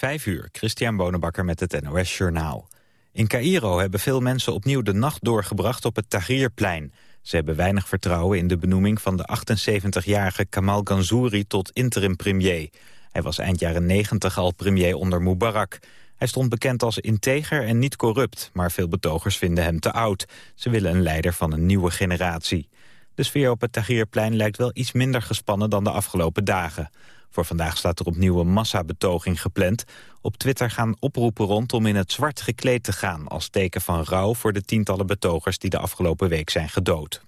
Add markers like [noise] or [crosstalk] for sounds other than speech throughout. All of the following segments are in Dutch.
Vijf uur, Christian Bonenbakker met het NOS Journaal. In Cairo hebben veel mensen opnieuw de nacht doorgebracht op het Tahrirplein. Ze hebben weinig vertrouwen in de benoeming van de 78-jarige Kamal Ganzouri tot interim-premier. Hij was eind jaren 90 al premier onder Mubarak. Hij stond bekend als integer en niet corrupt, maar veel betogers vinden hem te oud. Ze willen een leider van een nieuwe generatie. De sfeer op het Tahrirplein lijkt wel iets minder gespannen dan de afgelopen dagen. Voor vandaag staat er opnieuw een massabetoging gepland. Op Twitter gaan oproepen rond om in het zwart gekleed te gaan... als teken van rouw voor de tientallen betogers die de afgelopen week zijn gedood.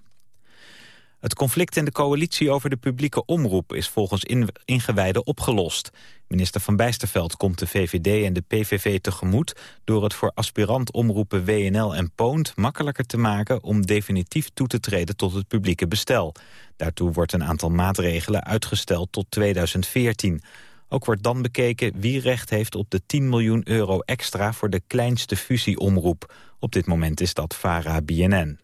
Het conflict in de coalitie over de publieke omroep is volgens ingewijden opgelost. Minister Van Bijsterveld komt de VVD en de PVV tegemoet... door het voor aspirant omroepen WNL en Poont makkelijker te maken... om definitief toe te treden tot het publieke bestel. Daartoe wordt een aantal maatregelen uitgesteld tot 2014. Ook wordt dan bekeken wie recht heeft op de 10 miljoen euro extra... voor de kleinste fusieomroep. Op dit moment is dat VARA-BNN.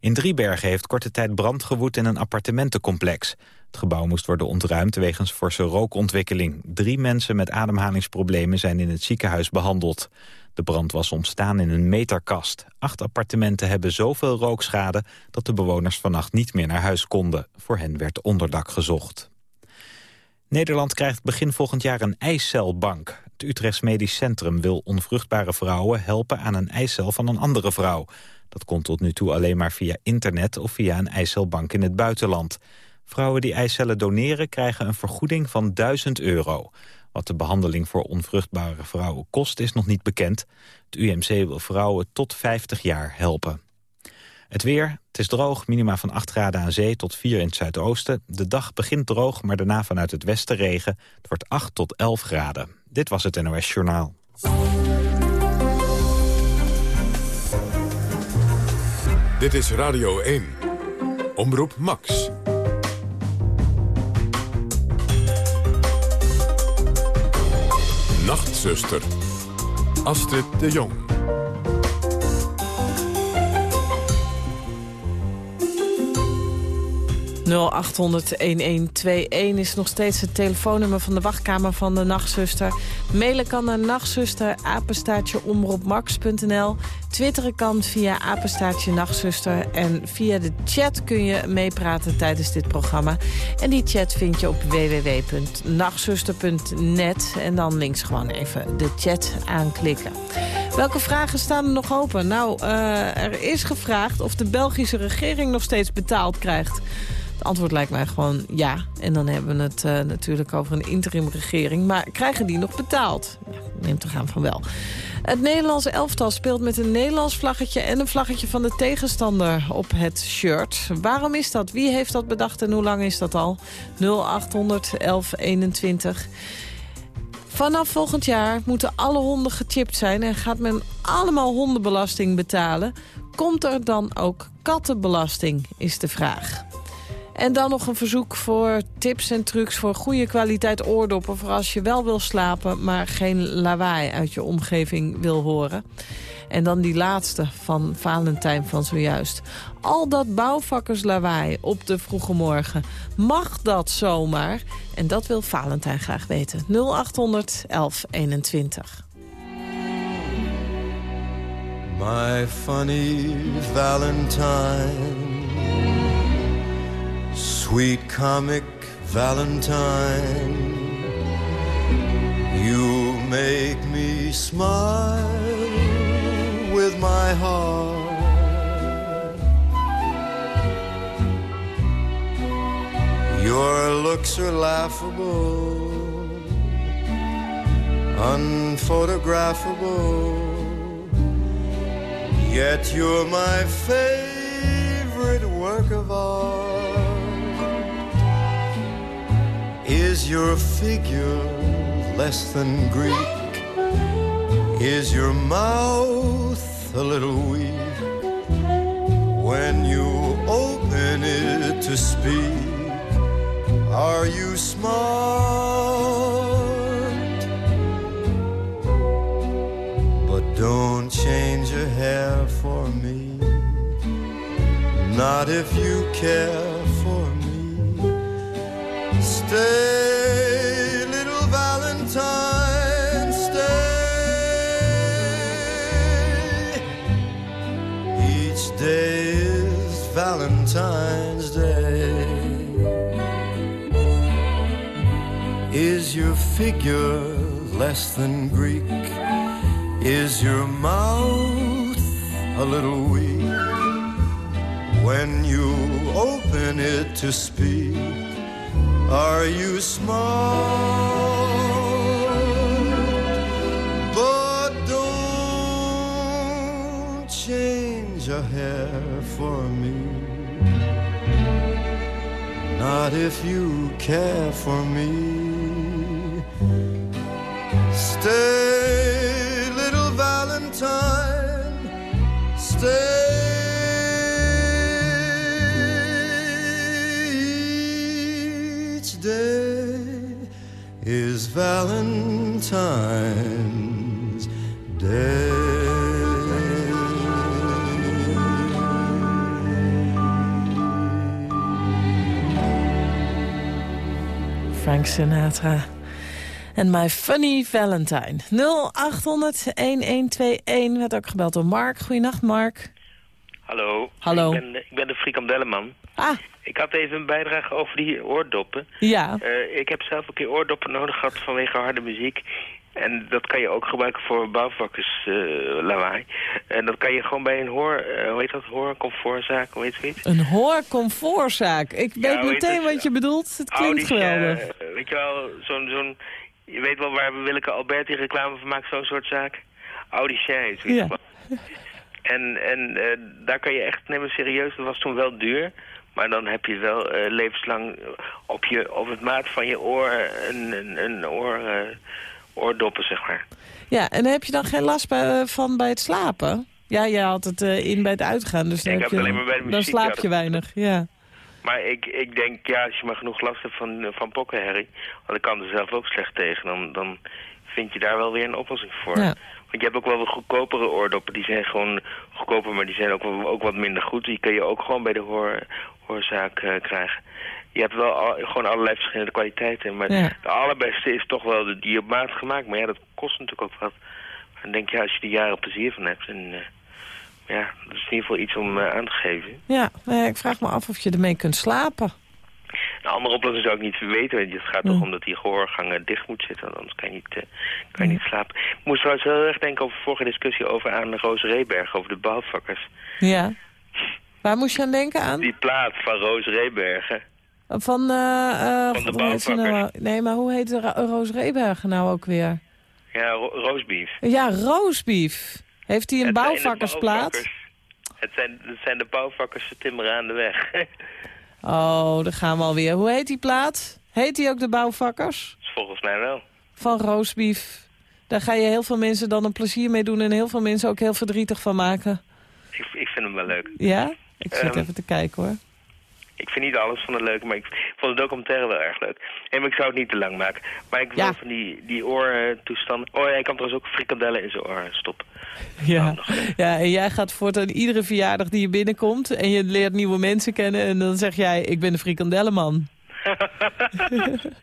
In Driebergen heeft korte tijd brand gewoed in een appartementencomplex. Het gebouw moest worden ontruimd wegens forse rookontwikkeling. Drie mensen met ademhalingsproblemen zijn in het ziekenhuis behandeld. De brand was ontstaan in een meterkast. Acht appartementen hebben zoveel rookschade dat de bewoners vannacht niet meer naar huis konden. Voor hen werd onderdak gezocht. Nederland krijgt begin volgend jaar een eicelbank. Het Utrechts Medisch Centrum wil onvruchtbare vrouwen helpen aan een eicel van een andere vrouw. Dat kon tot nu toe alleen maar via internet of via een eicelbank in het buitenland. Vrouwen die eicellen doneren krijgen een vergoeding van 1000 euro. Wat de behandeling voor onvruchtbare vrouwen kost is nog niet bekend. Het UMC wil vrouwen tot 50 jaar helpen. Het weer, het is droog, minima van 8 graden aan zee tot 4 in het zuidoosten. De dag begint droog, maar daarna vanuit het westen regen. Het wordt 8 tot 11 graden. Dit was het NOS Journaal. Dit is Radio 1. Omroep Max. Nachtzuster. Astrid de Jong. 0800-1121 is nog steeds het telefoonnummer van de wachtkamer van de nachtzuster. Mailen kan naar nachtzuster. Twitteren kan via apenstaartje nachtzuster. En via de chat kun je meepraten tijdens dit programma. En die chat vind je op www.nachtzuster.net. En dan links gewoon even de chat aanklikken. Welke vragen staan er nog open? Nou, uh, er is gevraagd of de Belgische regering nog steeds betaald krijgt. Het antwoord lijkt mij gewoon ja. En dan hebben we het uh, natuurlijk over een interimregering. Maar krijgen die nog betaald? Ja, neemt toch aan van wel. Het Nederlandse elftal speelt met een Nederlands vlaggetje... en een vlaggetje van de tegenstander op het shirt. Waarom is dat? Wie heeft dat bedacht en hoe lang is dat al? 0800 1121. Vanaf volgend jaar moeten alle honden gechipt zijn... en gaat men allemaal hondenbelasting betalen. Komt er dan ook kattenbelasting, is de vraag. En dan nog een verzoek voor tips en trucs voor goede kwaliteit oordoppen... voor als je wel wil slapen, maar geen lawaai uit je omgeving wil horen. En dan die laatste van Valentijn van zojuist. Al dat bouwvakkerslawaai op de vroege morgen. Mag dat zomaar? En dat wil Valentijn graag weten. 0800 1121. My funny Valentine Sweet comic Valentine, you make me smile with my heart. Your looks are laughable, unphotographable, yet you're my favorite work of art. Is your figure less than Greek? Is your mouth a little weak when you open it to speak? Are you smart? But don't change your hair for me, not if you care Stay, little Valentine, stay. Each day is Valentine's Day. Is your figure less than Greek? Is your mouth a little weak? When you open it to speak are you smart? But don't change a hair for me. Not if you care for me. Stay, little Valentine. Stay. Valentine's Day. Frank Sinatra. En My Funny Valentine. 0800-1121 werd ook gebeld door Mark. Goedenacht, Mark. Hallo. Hallo. Ik ben, ik ben de frikandellenman. Ah, Ik had even een bijdrage over die oordoppen. ja. Eh, ik heb zelf een keer oordoppen nodig gehad vanwege harde muziek. En dat kan je ook gebruiken voor bouwvakkers eh, lawaai. En dat kan je gewoon bij een hoor, eh, hoe heet dat, hoorcomfortzaak, hoe heet zoiets? Een hoorcomfortzaak. Ik weet meteen het? wat je bedoelt. Het klinkt Audi's, geweldig. eh, weet je wel, zo'n, zo'n, je weet wel waar Willeke Alberti reclame van maakt, zo'n soort zaak? Audi zoiets. Ja. En, en daar kan je echt nemen serieus. Dat was toen wel duur. Maar dan heb je wel eh, levenslang op, je, op het maat van je oor een, een, een oor, eh, oordoppen, zeg maar. Ja, en heb je dan geen last bij, van bij het slapen? Ja, jij had het eh, in bij het uitgaan, dus dan, heb je, het alleen maar bij de dan muziek, slaap je weinig. Ja. Maar ik, ik denk, ja, als je maar genoeg last hebt van, eh, van pokkenherrie... want ik kan er zelf ook slecht tegen... dan, dan vind je daar wel weer een oplossing voor. Ja. Want je hebt ook wel wat goedkopere oordoppen. Die zijn gewoon goedkoper, maar die zijn ook, ook wat minder goed. Die kun je ook gewoon bij de hoor, hoorzaak eh, krijgen. Je hebt wel al- gewoon allerlei verschillende kwaliteiten. Maar Ja. de allerbeste is toch wel de, die op maat gemaakt. Maar ja, dat kost natuurlijk ook wat. En dan denk je, ja, als je er jaren plezier van hebt... En, eh, ja, dat is in ieder geval iets om eh, aan te geven. Ja, ja, ik vraag me af of je ermee kunt slapen. Een andere oplossing zou ik niet weten. want Het gaat toch om dat die gehoorgang dicht moet zitten. want Anders kan je niet, eh, kan je niet slapen. Ik moest trouwens heel erg denken over vorige discussie over aan Roos Reberg. Over de bouwvakkers. Ja. Waar moest je aan denken aan? Die plaat van Roos Rebergen. Van, eh eh, Van de nou? bouwvakkers. Nee, maar hoe heet de Ra- Roos Rebergen nou ook weer? Ja, ro roosbeef. Ja, roosbief. Heeft hij een de bouwvakkersplaat? bouwvakkers. Het zijn, het zijn de bouwvakkers van timmeren aan de weg. [laughs] Oh, daar gaan we alweer. Hoe heet die plaat? Heet die ook de bouwvakkers? volgens mij wel. Van roosbief. Daar ga je heel veel mensen dan een plezier mee doen... en heel veel mensen ook heel verdrietig van maken. Ik, ik vind hem wel leuk. Ja? Ik zit Ehm, even te kijken hoor. Ik vind niet alles van het leuk, maar ik vond de documentaire wel erg leuk. En ik zou het niet te lang maken. Maar ik wil Ja. van die, die oortoestanden... Oh ja, hij kan trouwens ook frikandellen in zijn oor stoppen. Ja. ja, en jij gaat voortaan iedere verjaardag die je binnenkomt... en je leert nieuwe mensen kennen... en dan zeg jij, ik ben de frikandellenman. [laughs]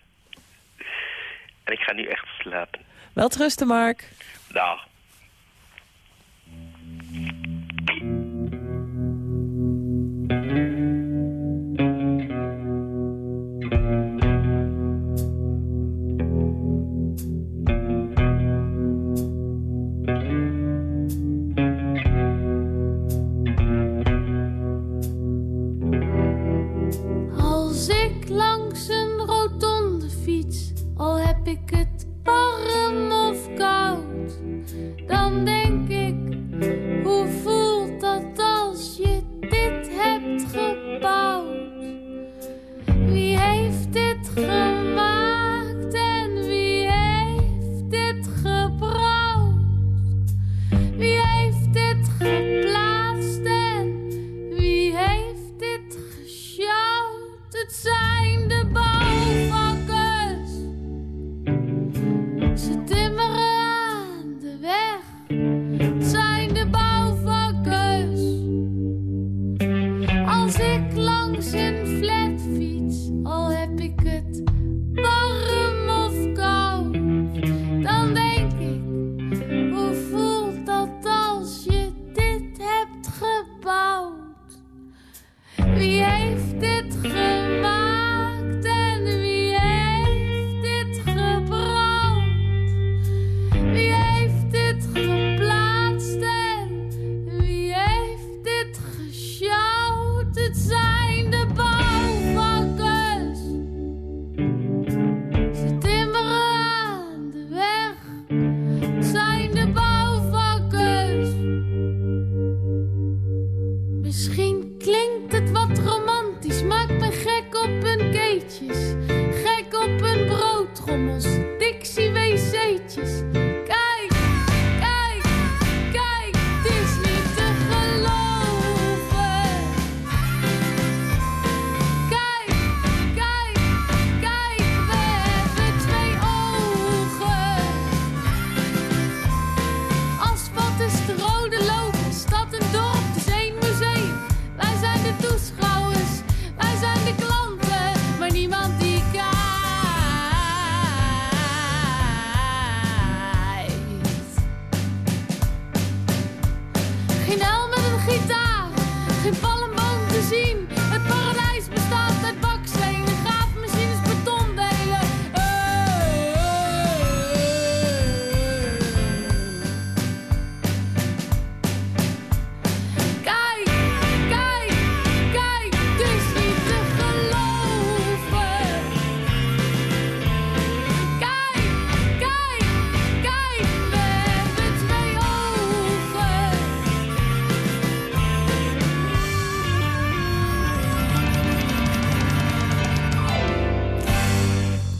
En ik ga nu echt slapen. Wel trusten, Mark. Dag. Al heb ik het warm of koud, dan denk ik,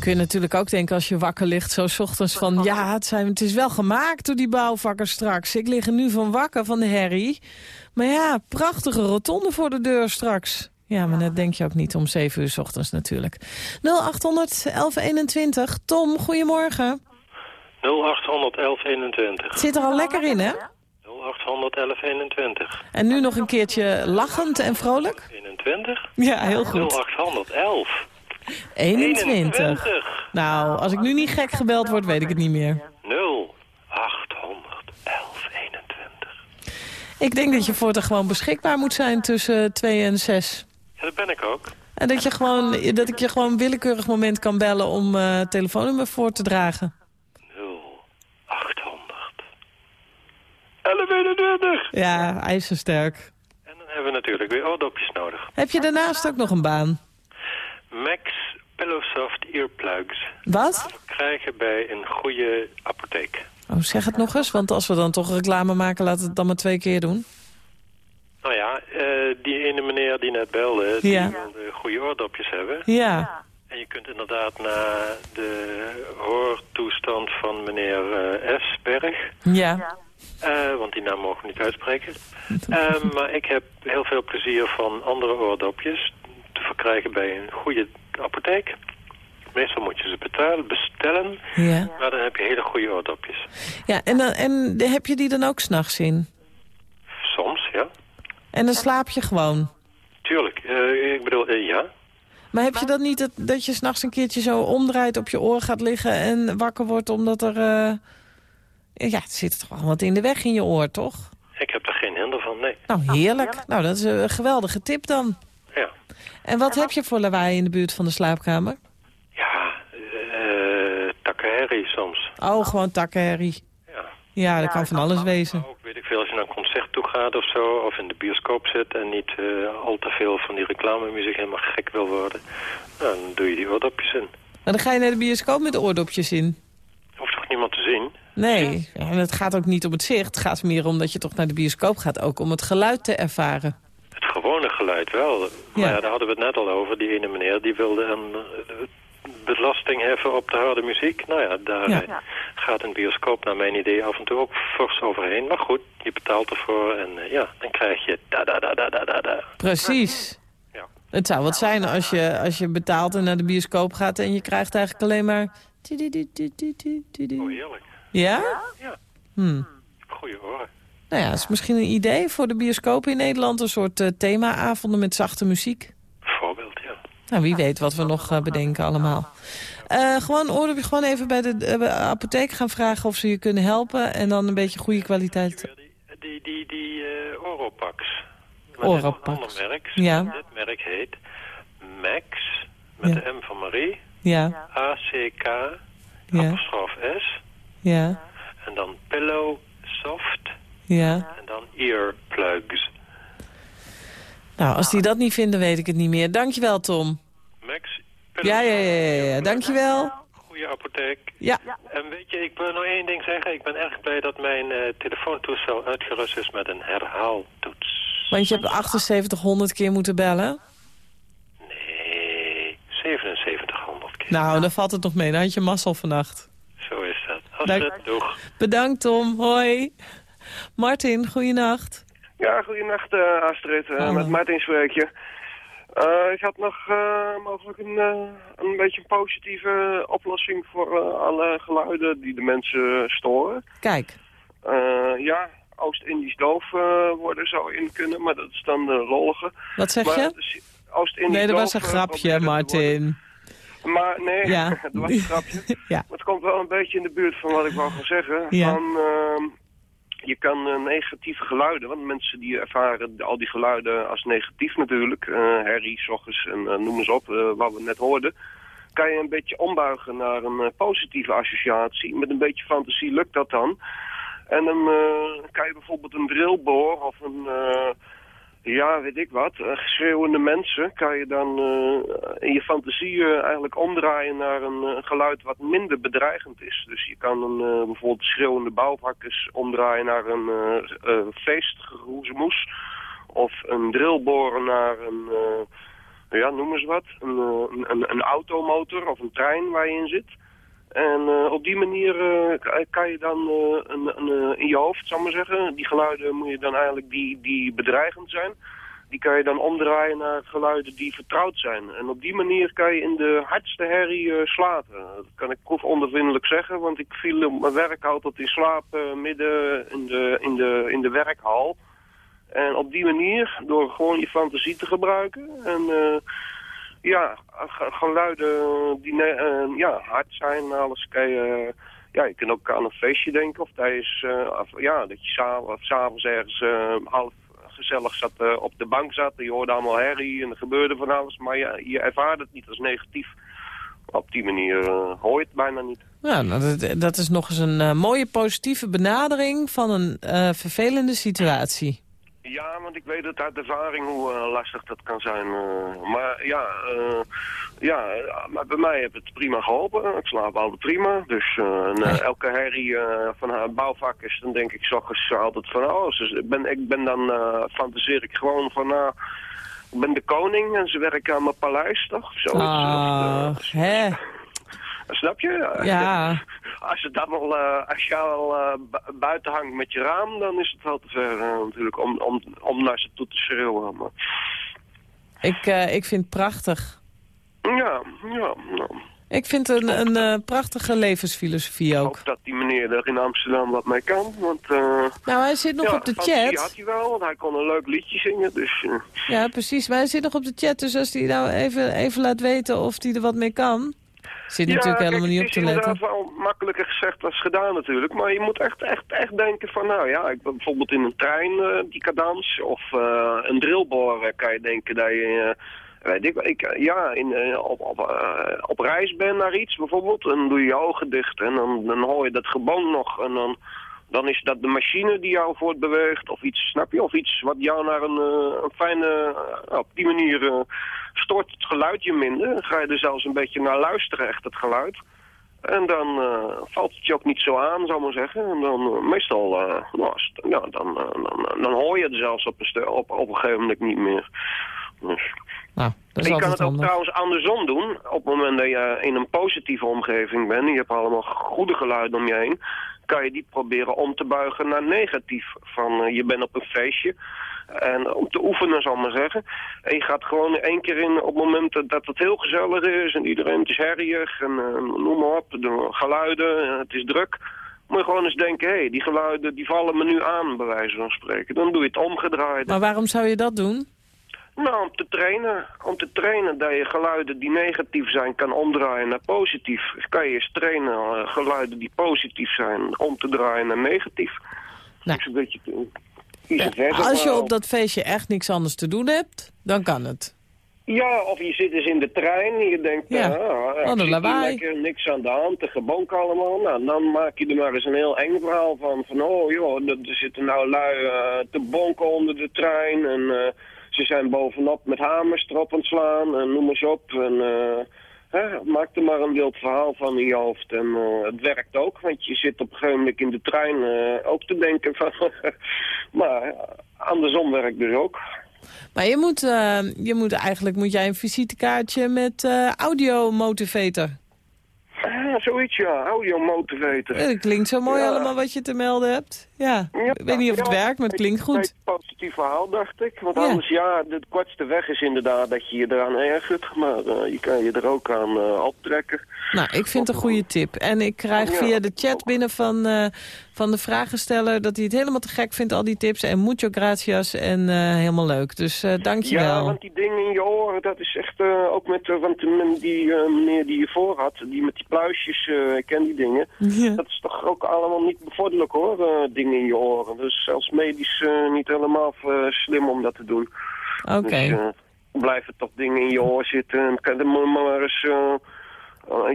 Kun je natuurlijk ook denken als je wakker ligt zo 's ochtends van... ja, het, zijn, het is wel gemaakt door die bouwvakkers straks. Ik lig er nu van wakker van de herrie. Maar ja, prachtige rotonde voor de deur straks. Ja, maar dat denk je ook niet om 7 uur 's ochtends natuurlijk. 0800 1121. Tom, goedemorgen. 0800 1121. Het zit er al lekker in, hè? 0800 1121. En nu nog een keertje lachend en vrolijk? 21? Ja, heel goed. 0800 11. 21. Nou, als ik nu niet gek gebeld word, weet ik het niet meer. 0800 1121. Ik denk dat je voortaan gewoon beschikbaar moet zijn tussen 2 en 6. Ja, dat ben ik ook. En dat, je gewoon, dat ik je gewoon een willekeurig moment kan bellen om eh telefoonnummer voor te dragen. 0800 1121. Ja, ijzersterk. En dan hebben we natuurlijk weer oordopjes nodig. Heb je daarnaast ook nog een baan? Max Pillowsoft Earplugs. Wat? Krijgen bij een goede apotheek. Oh, zeg het nog eens, want als we dan toch reclame maken, laten we het dan maar twee keer doen. Nou ja, eh, die ene meneer die net belde, die Ja. wilde goede oordopjes hebben. Ja, En je kunt inderdaad naar de hoortoestand van meneer eh, S. Berg. ja. eh, want die naam mogen we niet uitspreken. Maar ik heb heel veel plezier van andere oordopjes te verkrijgen bij een goede apotheek. Meestal moet je ze betalen, bestellen, Ja, maar dan heb je hele goede oordopjes. ja en, dan, en heb je die dan ook s'nachts in? Soms, ja. En dan slaap je gewoon? Tuurlijk. Eh, ik bedoel, eh, ja. Maar heb je dan niet dat, dat je s'nachts een keertje zo omdraait, op je oor gaat liggen en wakker wordt omdat er... eh, Ja, het zit toch wel wat in de weg in je oor, toch? Ik heb er geen hinder van, nee. Nou, heerlijk. Nou, dat is een geweldige tip dan. En wat heb je voor lawaai in de buurt van de slaapkamer? Ja, eh takkenherrie soms. Oh, gewoon takkenherrie. Ja. Ja, dat kan van alles wezen. Ook weet ik veel, als je naar een concert toe gaat of zo, of in de bioscoop zit en niet eh, al te veel van die reclamemuziek helemaal gek wil worden, nou, dan doe je die oordopjes in. Maar dan ga je naar de bioscoop met oordopjes in. Hoeft toch niemand te zien? Nee, ja, en het gaat ook niet om het zicht. Het gaat meer om dat je toch naar de bioscoop gaat, ook om het geluid te ervaren. Geluid wel. Maar Ja. daar hadden we het net al over. Die ene meneer die wilde een eh, belasting heffen op de harde muziek. Nou ja, daar Ja. eh, gaat een bioscoop naar mijn idee af en toe ook fors overheen. Maar goed, je betaalt ervoor en eh, ja, dan krijg je da da da da da da. Precies. Ja. Het zou wat zijn als je, als je betaalt en naar de bioscoop gaat... en je krijgt eigenlijk alleen maar... Oh, heerlijk. Ja? Ja. Hm. Goeie oren. Nou ja, dat is misschien een idee voor de bioscoop in Nederland. Een soort eh, themaavonden met zachte muziek. Voorbeeld, ja. Nou, wie weet wat we nog eh, bedenken allemaal. Eh, gewoon oordopje, gewoon even bij de apotheek gaan vragen of ze je kunnen helpen. En dan een beetje goede kwaliteit. Die, die, die, die eh, Oropax. Oropax. Een ander merk. Ja. Dit merk heet Max, met Ja. de M van Marie. Ja, A-C-K, ja, apostrof S. ja, En dan Pillow Soft. Ja. En dan Earplugs. Nou, als die dat niet vinden, weet ik het niet meer. Dankjewel, Tom. Max. Ja, ja, ja, ja, ja. Dankjewel. Goede apotheek. Ja. En weet je, ik wil nog één ding zeggen. Ik ben erg blij dat mijn eh, telefoontoestel uitgerust is met een herhaaltoets. Want je hebt 7800 keer moeten bellen. Nee, 7700 keer. Nou, dan valt het nog mee. Dan had je mazzel vannacht. Zo is dat. Dank- Astrid, doeg. Bedankt, Tom. Hoi. Martin, goeienacht. Ja, goedenacht eh, Astrid, Eh, met Martin spreek je. Eh, ik had nog mogelijk een, een beetje een positieve oplossing voor alle geluiden die de mensen storen. Kijk. Ja, Oost-Indisch doof worden zou in kunnen, maar dat is dan de lollige. Wat zeg maar je? Oost-Indisch Nee, dat was een grapje, Martin. Maar nee, Ja. dat [laughs] was een grapje. [laughs] Ja. Maar het komt wel een beetje in de buurt van wat ik wou gaan zeggen. Ja. Van, ehm, je kan eh, negatieve geluiden, want mensen die ervaren al die geluiden als negatief natuurlijk, eh herrie, soches en eh, noem eens op, wat we net hoorden, kan je een beetje ombuigen naar een positieve associatie. Met een beetje fantasie lukt dat dan. En dan kan je bijvoorbeeld een drillboor of een, ja, weet ik wat, eh, schreeuwende mensen, kan je dan eh, in je fantasie eh, eigenlijk omdraaien naar een eh, geluid wat minder bedreigend is. Dus je kan een, eh, bijvoorbeeld schreeuwende bouwvakkers omdraaien naar een eh eh, feestgeroezemoes. Of een drillboren naar een, eh, ja, noem eens wat, eh, een, een, een automotor of een trein waar je in zit. En eh, op die manier eh, kan je dan eh, een, een, in je hoofd, zal ik maar zeggen, die geluiden moet je dan eigenlijk die, die bedreigend zijn, die kan je dan omdraaien naar geluiden die vertrouwd zijn. En op die manier kan je in de hardste herrie slapen. Dat kan ik proefondervindelijk zeggen, want ik viel op mijn werk altijd in slaap midden in de, in, de, in de werkhal. En op die manier, door gewoon je fantasie te gebruiken en... eh, ja, ge- geluiden die eh, ja, hard zijn, alles kan je... ja, je kunt ook aan een feestje denken of tijdens... eh, of, ja, dat je s'avonds s'avonds ergens eh, half gezellig zat, eh, op de bank zat. Je hoorde allemaal herrie en er gebeurde van alles. Maar je, ervaart het niet als negatief. Op die manier eh, hoor je het bijna niet. Ja, nou, dat, dat is nog eens een eh, mooie positieve benadering van een eh, vervelende situatie. Ja, want ik weet het uit ervaring hoe eh, lastig dat kan zijn. eh. maar ja, eh, ja, maar bij mij heeft het prima geholpen. Ik slaap altijd prima. Dus elke herrie van haar bouwvak is, dan denk ik 's ochtends altijd van... Oh, ze, ik, ben, ik ben dan, fantaseer ik gewoon van... nou ik ben de koning en ze werken aan mijn paleis, toch? Zo, Ach, hè? Snap je? Ja. [laughs] Als, het allemaal, eh, als je al eh, bu- buiten hangt met je raam, dan is het wel te ver eh, natuurlijk om, om, om naar ze toe te schreeuwen. Maar, Ik, ik vind het prachtig. ja, ja, nou, Ik vind het een, een prachtige levensfilosofie ik ook. hoop dat die meneer er in Amsterdam wat mee kan. Want, Nou, hij zit nog ja, op de chat. had hij wel, want hij kon een leuk liedje zingen. Dus Ja, precies. Maar hij zit nog op de chat, dus als hij nou even, even laat weten of hij er wat mee kan. Zit ja, natuurlijk kijk, helemaal niet op het te is letten. inderdaad wel makkelijker gezegd dan gedaan natuurlijk. Maar je moet echt, echt, echt denken van, nou ja, ik ben bijvoorbeeld in een trein eh, die cadans. Of eh, een drillboor eh, kan je denken dat je... weet ik, ik, ja, in, op, op, op reis bent naar iets bijvoorbeeld. En dan doe je je ogen dicht en dan, dan hoor je dat gebouw nog. En dan, dan is dat de machine die jou voortbeweegt of iets, snap je? Of iets wat jou naar een, eh, een fijne... eh, op die manier eh, stoort het geluid je minder. Ga je er zelfs een beetje naar luisteren, echt het geluid. En dan valt het je ook niet zo aan, zou ik maar zeggen. En dan meestal, eh, nou, ja, dan, dan, dan hoor je het zelfs op een, op, op een gegeven moment niet meer. Dus. Nou, dat is Je kan het ook handig. trouwens andersom doen. Op het moment dat je in een positieve omgeving bent... en je hebt allemaal goede geluiden om je heen... kan je die proberen om te buigen naar negatief. Van eh, je bent op een feestje... En om te oefenen, zal ik maar zeggen. En je gaat gewoon één keer in op het moment dat het heel gezellig is... en iedereen is herrierig en eh, noem maar op, de geluiden, en het is druk... Moet je gewoon eens denken, hé, hey, die geluiden die vallen me nu aan, bij wijze van spreken. Dan doe je het omgedraaid. Maar waarom zou je dat doen? Nou, om te trainen. Om te trainen dat je geluiden die negatief zijn kan omdraaien naar positief. Kan je eens trainen eh, geluiden die positief zijn om te draaien naar negatief. Nou. Een beetje versa Als je op dat feestje echt niks anders te doen hebt, dan kan het. Ja, of je zit dus in de trein en je denkt, Ja. ja. ah, lawaai. lekker, niks aan de hand, te gebonk allemaal. Nou, dan maak je er maar eens een heel eng verhaal van. Van, oh joh, er zitten nou lui eh, te bonken onder de trein en... ze zijn bovenop met hamers erop aan slaan en noem eens op. En, eh, hè, maak er maar een wild verhaal van in je hoofd. En eh, het werkt ook, want je zit op een gegeven moment in de trein eh, ook te denken van... [laughs] maar andersom werkt dus ook. Maar je moet, je moet eigenlijk moet jij een visitekaartje met eh audiomotivator. Ah, zoiets ja, audiomotivator. Eh, Dat klinkt zo mooi Ja. allemaal wat je te melden hebt. Ja, Ja, ik weet niet of het ja, werkt, maar het klinkt Een goed. positief verhaal, dacht ik. Want Ja. anders, ja, de kortste weg is inderdaad dat je je eraan ergert. Maar eh, je kan je er ook aan eh, optrekken. Nou, ik vind het een goede tip. En ik krijg Ja. via de chat binnen van, eh, van de vragensteller... dat hij het helemaal te gek vindt, al die tips. En mucho gracias en helemaal leuk. Dus eh dankjewel. Ja, want die dingen in je oren, dat is echt ook met, want die meneer die je voor had, die met die pluisjes, eh, ik ken die dingen. Ja. Dat is toch ook allemaal niet bevorderlijk hoor, eh, dingen in je oren. Dus zelfs medisch eh, niet helemaal slim om dat te doen. Oké. Dus blijven toch dingen in je oor zitten. En kan er maar, eens,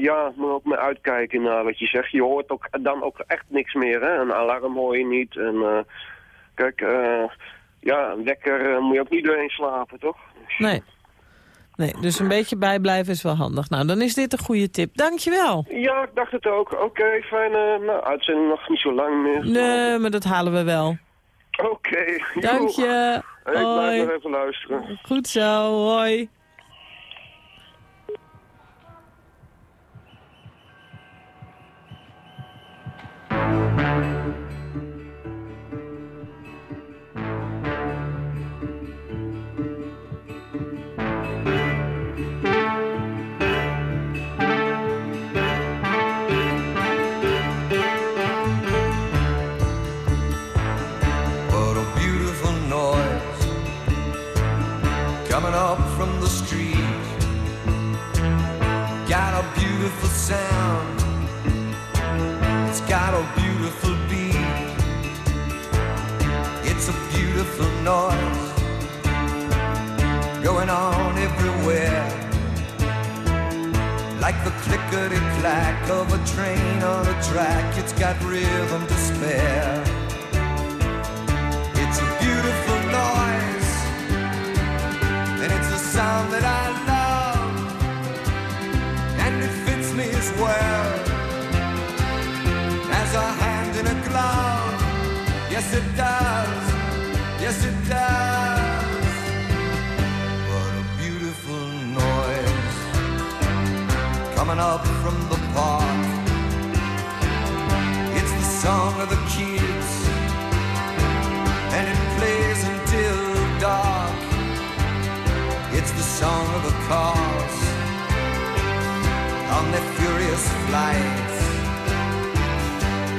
ja, moet ook maar uitkijken naar wat je zegt. Je hoort ook dan ook echt niks meer, hè. Een alarm hoor je niet. En kijk, eh, ja, een wekker moet je ook niet doorheen slapen, toch? Nee. Nee, dus een beetje bijblijven is wel handig. Nou, dan is dit een goede tip. Dankjewel. Ja, ik dacht het ook. Oké, fijne nou, uitzending nog niet zo lang meer. Nee, maar dat halen we wel. Oké. Dank joe. je. Hey, ik blijf nog even luisteren. Goed zo, hoi. A beautiful beat. It's a beautiful noise going on everywhere. Like the clickety clack of a train on a track, it's got rhythm to spare. It's a beautiful noise, and it's a sound that I Yes, it does. Yes, it does. What a beautiful noise coming up from the park. It's the song of the kids and it plays until dark. It's the song of the cars on their furious flights.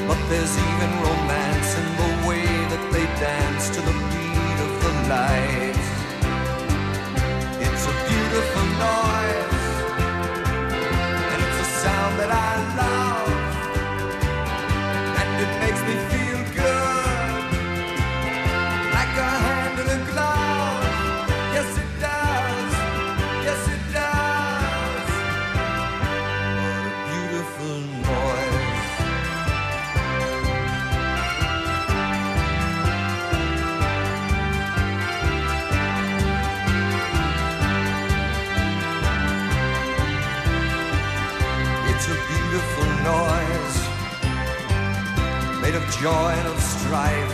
But there's even romance in dance to the beat of the light. Of strife.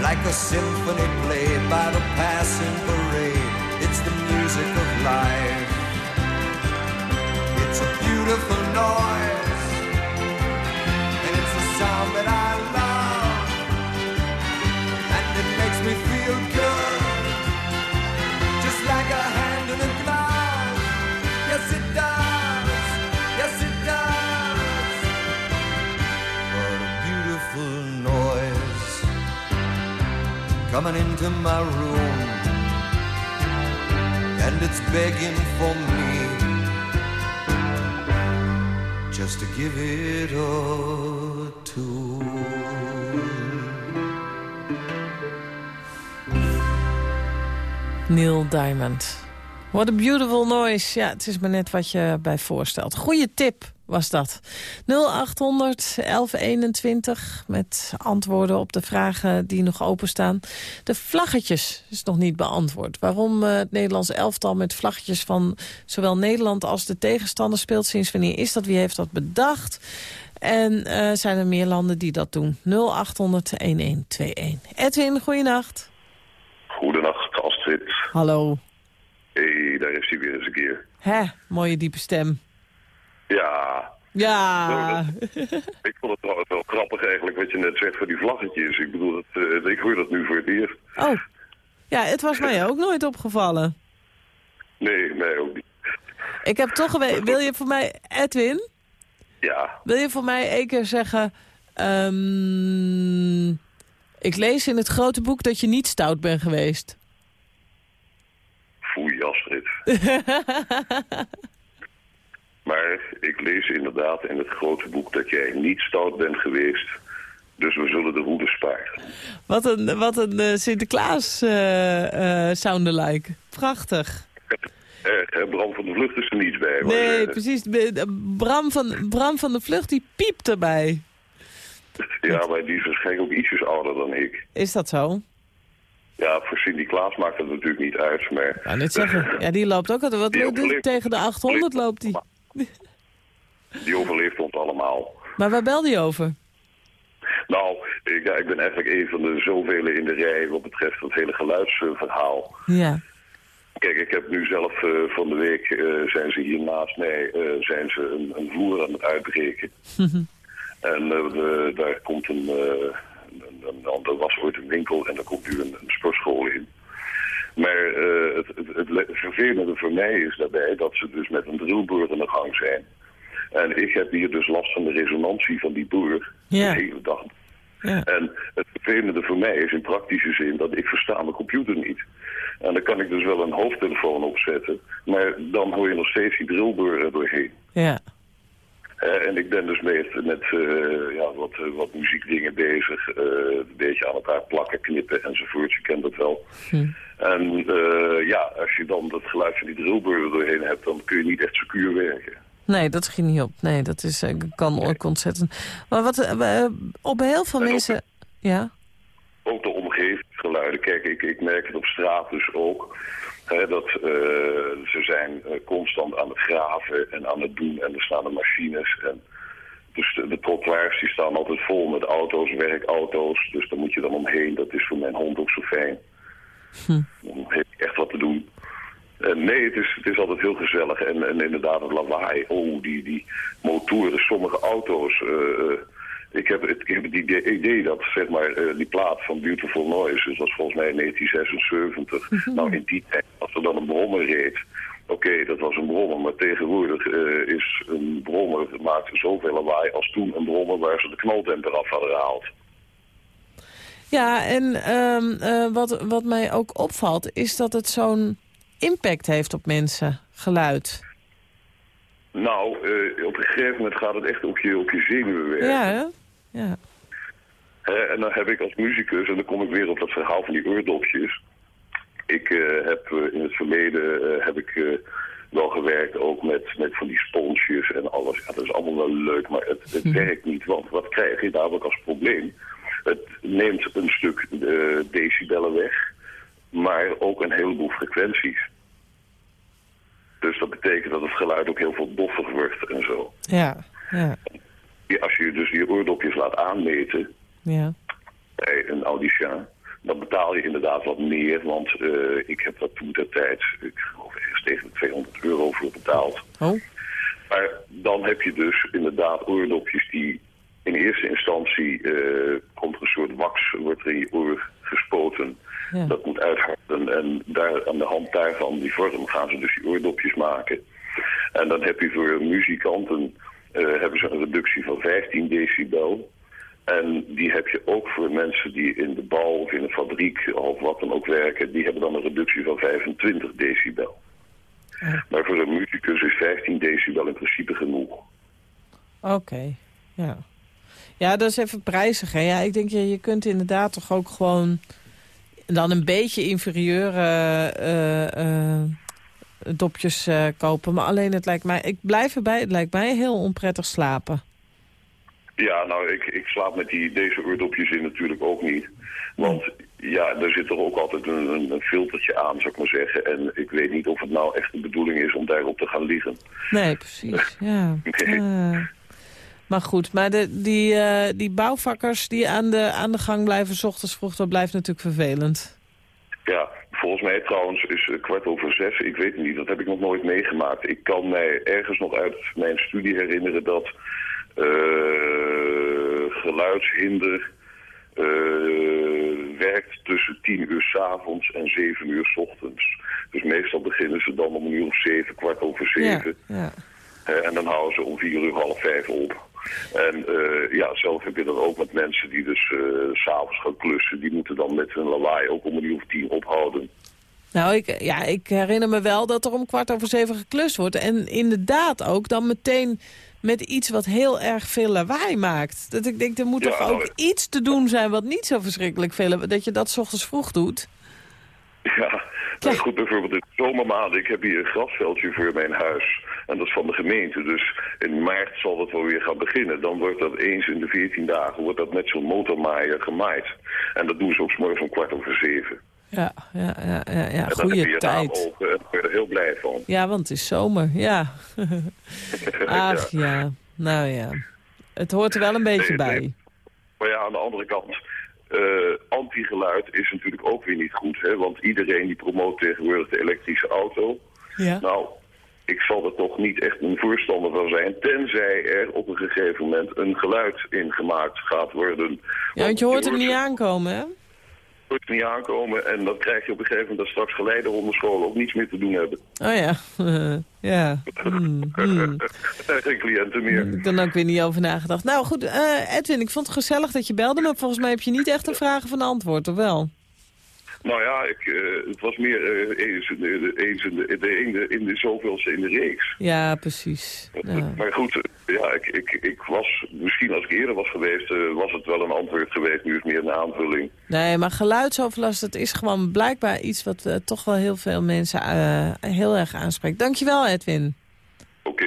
Like a symphony played by the passing coming into my room, and it's begging for me just to give it a tune. Neil Diamond. What a beautiful noise. Ja, het is maar net wat je bij voorstelt. Goeie tip was dat. 0800 1121 met antwoorden op de vragen die nog openstaan. De vlaggetjes is nog niet beantwoord. Waarom eh, het Nederlands elftal met vlaggetjes van zowel Nederland als de tegenstander speelt. Sinds wanneer is dat? Wie heeft dat bedacht? En eh, zijn er meer landen die dat doen? 0800 1121. Edwin, goeienacht. Goedenacht, Astrid. Hallo. Hé, hey, daar is hij weer eens een keer. Hè, mooie diepe stem. Ja, Ja. [laughs] ik vond het trouwens wel grappig eigenlijk wat je net zegt voor die vlaggetjes. Ik bedoel, het, eh, ik hoor dat nu voor het eerst. Oh. Ja, het was mij ook nooit opgevallen. Nee, mij ook niet. Ik heb toch Wil je voor mij... Edwin? Ja, Wil je voor mij één keer zeggen... ehm, ik lees in het grote boek dat je niet stout bent geweest. foei Astrid. [laughs] maar ik lees inderdaad in het grote boek dat jij niet stout bent geweest. Dus we zullen de roede sparen. Wat een, wat een eh, Sinterklaas eh soundalike. Prachtig. Erg, hè? Bram van de Vlucht is er niets bij. maar, Nee, precies. Bram van, Bram van de Vlucht die piept erbij. [laughs] Ja, maar die is waarschijnlijk ook ietsjes ouder dan ik. Is dat zo? Ja, voor Sinterklaas maakt dat natuurlijk niet uit, maar... Ja, net zeggen. Ja, die loopt ook altijd. Wat Die loopt die? overleeft. Tegen de 800 loopt hij. [laughs] Die overleeft ons allemaal. Maar waar belde je over? Nou, ik, ja, ik ben eigenlijk een van de zoveel in de rij wat betreft het hele geluidsverhaal. Ja. Kijk, ik heb nu zelf eh, van de week, eh, zijn ze hier naast mij, eh, zijn ze een, een vloer aan het uitbreken. [laughs] en daar komt een, een, een, een- er was ooit een winkel en daar komt nu een, een sportschool in. Maar eh, het, het, het le- vervelende voor mij is daarbij dat ze dus met een drillboor aan de gang zijn. En ik heb hier dus last van de resonantie van die boor Ja. de hele dag. Ja. En het vervelende voor mij is in praktische zin dat ik versta mijn computer niet. En dan kan ik dus wel een hoofdtelefoon opzetten, maar dan hoor je nog steeds die drillboor er doorheen. Ja. En ik ben dus met, met eh, ja, wat, eh, wat muziekdingen bezig, een beetje aan elkaar plakken, knippen enzovoort, je kent dat wel. En eh, ja, als je dan dat geluid van die drillboor er doorheen hebt, dan kun je niet echt secuur werken. Nee, dat schiet niet op. Nee, dat is, eh, kan ook ontzettend. Maar wat, eh, op heel veel En ook- mensen... Ja? ook de omgevingsgeluiden. Kijk, ik, ik merk het op straat dus ook. Hè, dat ze zijn constant aan het graven en aan het doen. En er staan de machines. En dus de, de trottoirs die staan altijd vol met auto's, werkauto's. Dus daar moet je dan omheen. Dat is voor mijn hond ook zo fijn. Dan heeft echt wat te doen. En nee, het is, het is altijd heel gezellig. En, en inderdaad, het lawaai. Oh, die, die motoren, sommige auto's. eh, eh, ik heb het, ik heb het idee, dat zeg maar, eh, die plaat van Beautiful Noise, dat was volgens mij in 1976. Nou, in die tijd, als er dan een brommer reed. Oké, dat was een brommer, maar tegenwoordig eh, is een brommer, maakt zoveel lawaai als toen een brommer waar ze de knaldemper af hadden gehaald. Ja, en ehm, eh, wat, wat mij ook opvalt... is dat het zo'n impact heeft op mensen, geluid. Nou, eh, op een gegeven moment gaat het echt op je, op je zenuwen werken. Ja, hè? Ja. En dan heb ik als muzikus, en dan kom ik weer op dat verhaal van die oordopjes. Ik eh, heb in het verleden heb ik, wel gewerkt ook met, met van die sponsjes en alles. Ja, dat is allemaal wel leuk, maar het, het werkt niet. Want wat krijg je namelijk als probleem? Het neemt een stuk eh, decibellen weg, maar ook een heleboel frequenties. Dus dat betekent dat het geluid ook heel veel doffer wordt en zo. Ja, ja, Ja, Als je dus je oordopjes laat aanmeten, ja. bij een audition, dan betaal je inderdaad wat meer. Want eh, ik heb dat toen de tijd, ik geloof ergens tegen de 200 euro voor betaald. Oh, Maar dan heb je dus inderdaad oordopjes die in eerste instantie eh, komt er een soort wax, wordt er in je oor gespoten. Ja. Dat moet uitharden en daar, aan de hand daarvan, die vorm, gaan ze dus die oordopjes maken. En dan heb je voor muzikanten eh, hebben ze een reductie van 15 decibel. En die heb je ook voor mensen die in de bouw of in een fabriek of wat dan ook werken. Die hebben dan een reductie van 25 decibel. Maar voor een muzikus is 15 decibel in principe genoeg. oké. Ja. Ja, dat is even prijzig. Hè? Ja, ik denk, je, je kunt inderdaad toch ook gewoon... dan een beetje inferieure eh, eh, dopjes eh, kopen. Maar alleen, het lijkt mij... Ik blijf erbij, het lijkt mij heel onprettig slapen. Ja, nou, ik, ik slaap met die, deze oordopjes in natuurlijk ook niet. Want ja, er zit toch ook altijd een, een, filtertje aan, zou ik maar zeggen. En ik weet niet of het nou echt de bedoeling is om daarop te gaan liggen. Nee, precies. Ja. [laughs] Nee. Maar goed, maar de, die, eh, die bouwvakkers die aan de, aan de gang blijven... s ochtends vroeg, dat blijft natuurlijk vervelend. Ja, volgens mij trouwens is kwart over zes, ik weet het niet, dat heb ik nog nooit meegemaakt. Ik kan mij ergens nog uit mijn studie herinneren dat eh, geluidshinder eh, werkt tussen tien uur s avonds en zeven uur s ochtends. Dus meestal beginnen ze dan om een uur of zeven, kwart over Ja, zeven. ja. Eh, en dan houden ze om vier uur, half vijf op. En eh, ja, zelf heb je dat ook met mensen die dus s s'avonds gaan klussen. Die moeten dan met hun lawaai ook om een uur of tien ophouden. Nou, ik, ja, ik herinner me wel dat er om kwart over zeven geklust wordt. En inderdaad ook dan meteen met iets wat heel erg veel lawaai maakt. Dat ik denk, er moet Ja, toch nou, ook iets te doen zijn wat niet zo verschrikkelijk veel... dat je dat 's ochtends vroeg doet. [laughs] Ja, nou goed, bijvoorbeeld in de zomermaanden. Ik heb hier een grasveldje voor mijn huis. En dat is van de gemeente. Dus in maart zal dat wel weer gaan beginnen. Dan wordt dat eens in de 14 dagen wordt dat met zo'n motormaaier gemaaid. En dat doen ze ook 's morgens om kwart over zeven. Ja, ja, ja, ja, ja. goede tijd. daar ben je er heel blij van. Ja, want het is zomer, ja. [laughs] Ach ja, nou ja. Het hoort er wel een beetje Nee, nee. bij. Maar ja, aan de andere kant, eh anti-geluid is natuurlijk ook weer niet goed. Hè? Want iedereen die promoot tegenwoordig de elektrische auto. Ja. Nou, ik zal er toch niet echt een voorstander van zijn... tenzij er op een gegeven moment een geluid ingemaakt gaat worden. Ja, want je hoort hem niet aankomen, hè? Hoort niet aankomen en dan krijg je op een gegeven moment... dat straks geleidehondenscholen ook niets meer te doen hebben. Oh ja, [laughs] ja. Hmm, hmm. [laughs] Geen cliënten meer. Heb ik dan ook weer niet over nagedacht. Nou goed, eh, Edwin, ik vond het gezellig dat je belde... maar volgens mij heb je niet echt een vraag of een antwoord, of wel? Nou ja, ik, eh, het was meer eh, eens, in de, eens in, de, de, in, de, in de zoveelste in de reeks. Ja, precies. Ja. Maar goed, eh, ja, ik, ik, ik was, misschien als ik eerder was geweest, eh, was het wel een antwoord geweest. Nu is het meer een aanvulling. Nee, maar geluidsoverlast, dat is gewoon blijkbaar iets... wat eh, toch wel heel veel mensen eh, heel erg aanspreekt. Dankjewel, Edwin. Oké.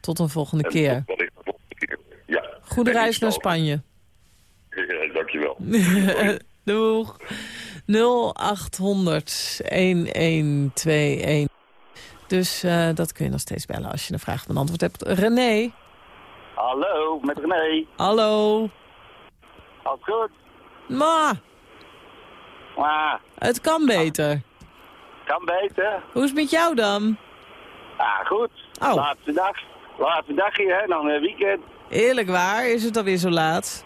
Tot een volgende En keer. tot volgende keer. Ja. Goede reis naar. Spanje. Ja, dankjewel. [laughs] Doeg. 0800 1121. Dus eh, dat kun je nog steeds bellen als je een vraag of een antwoord hebt. René, Hallo, met René. hallo. Alles goed? Ma, Maar, het kan beter. kan beter. Hoe is het met jou dan? Ah, goed. Oh. Laatste dag. Laatste dag hier, hè. Dan een weekend. Eerlijk waar, is het alweer zo laat?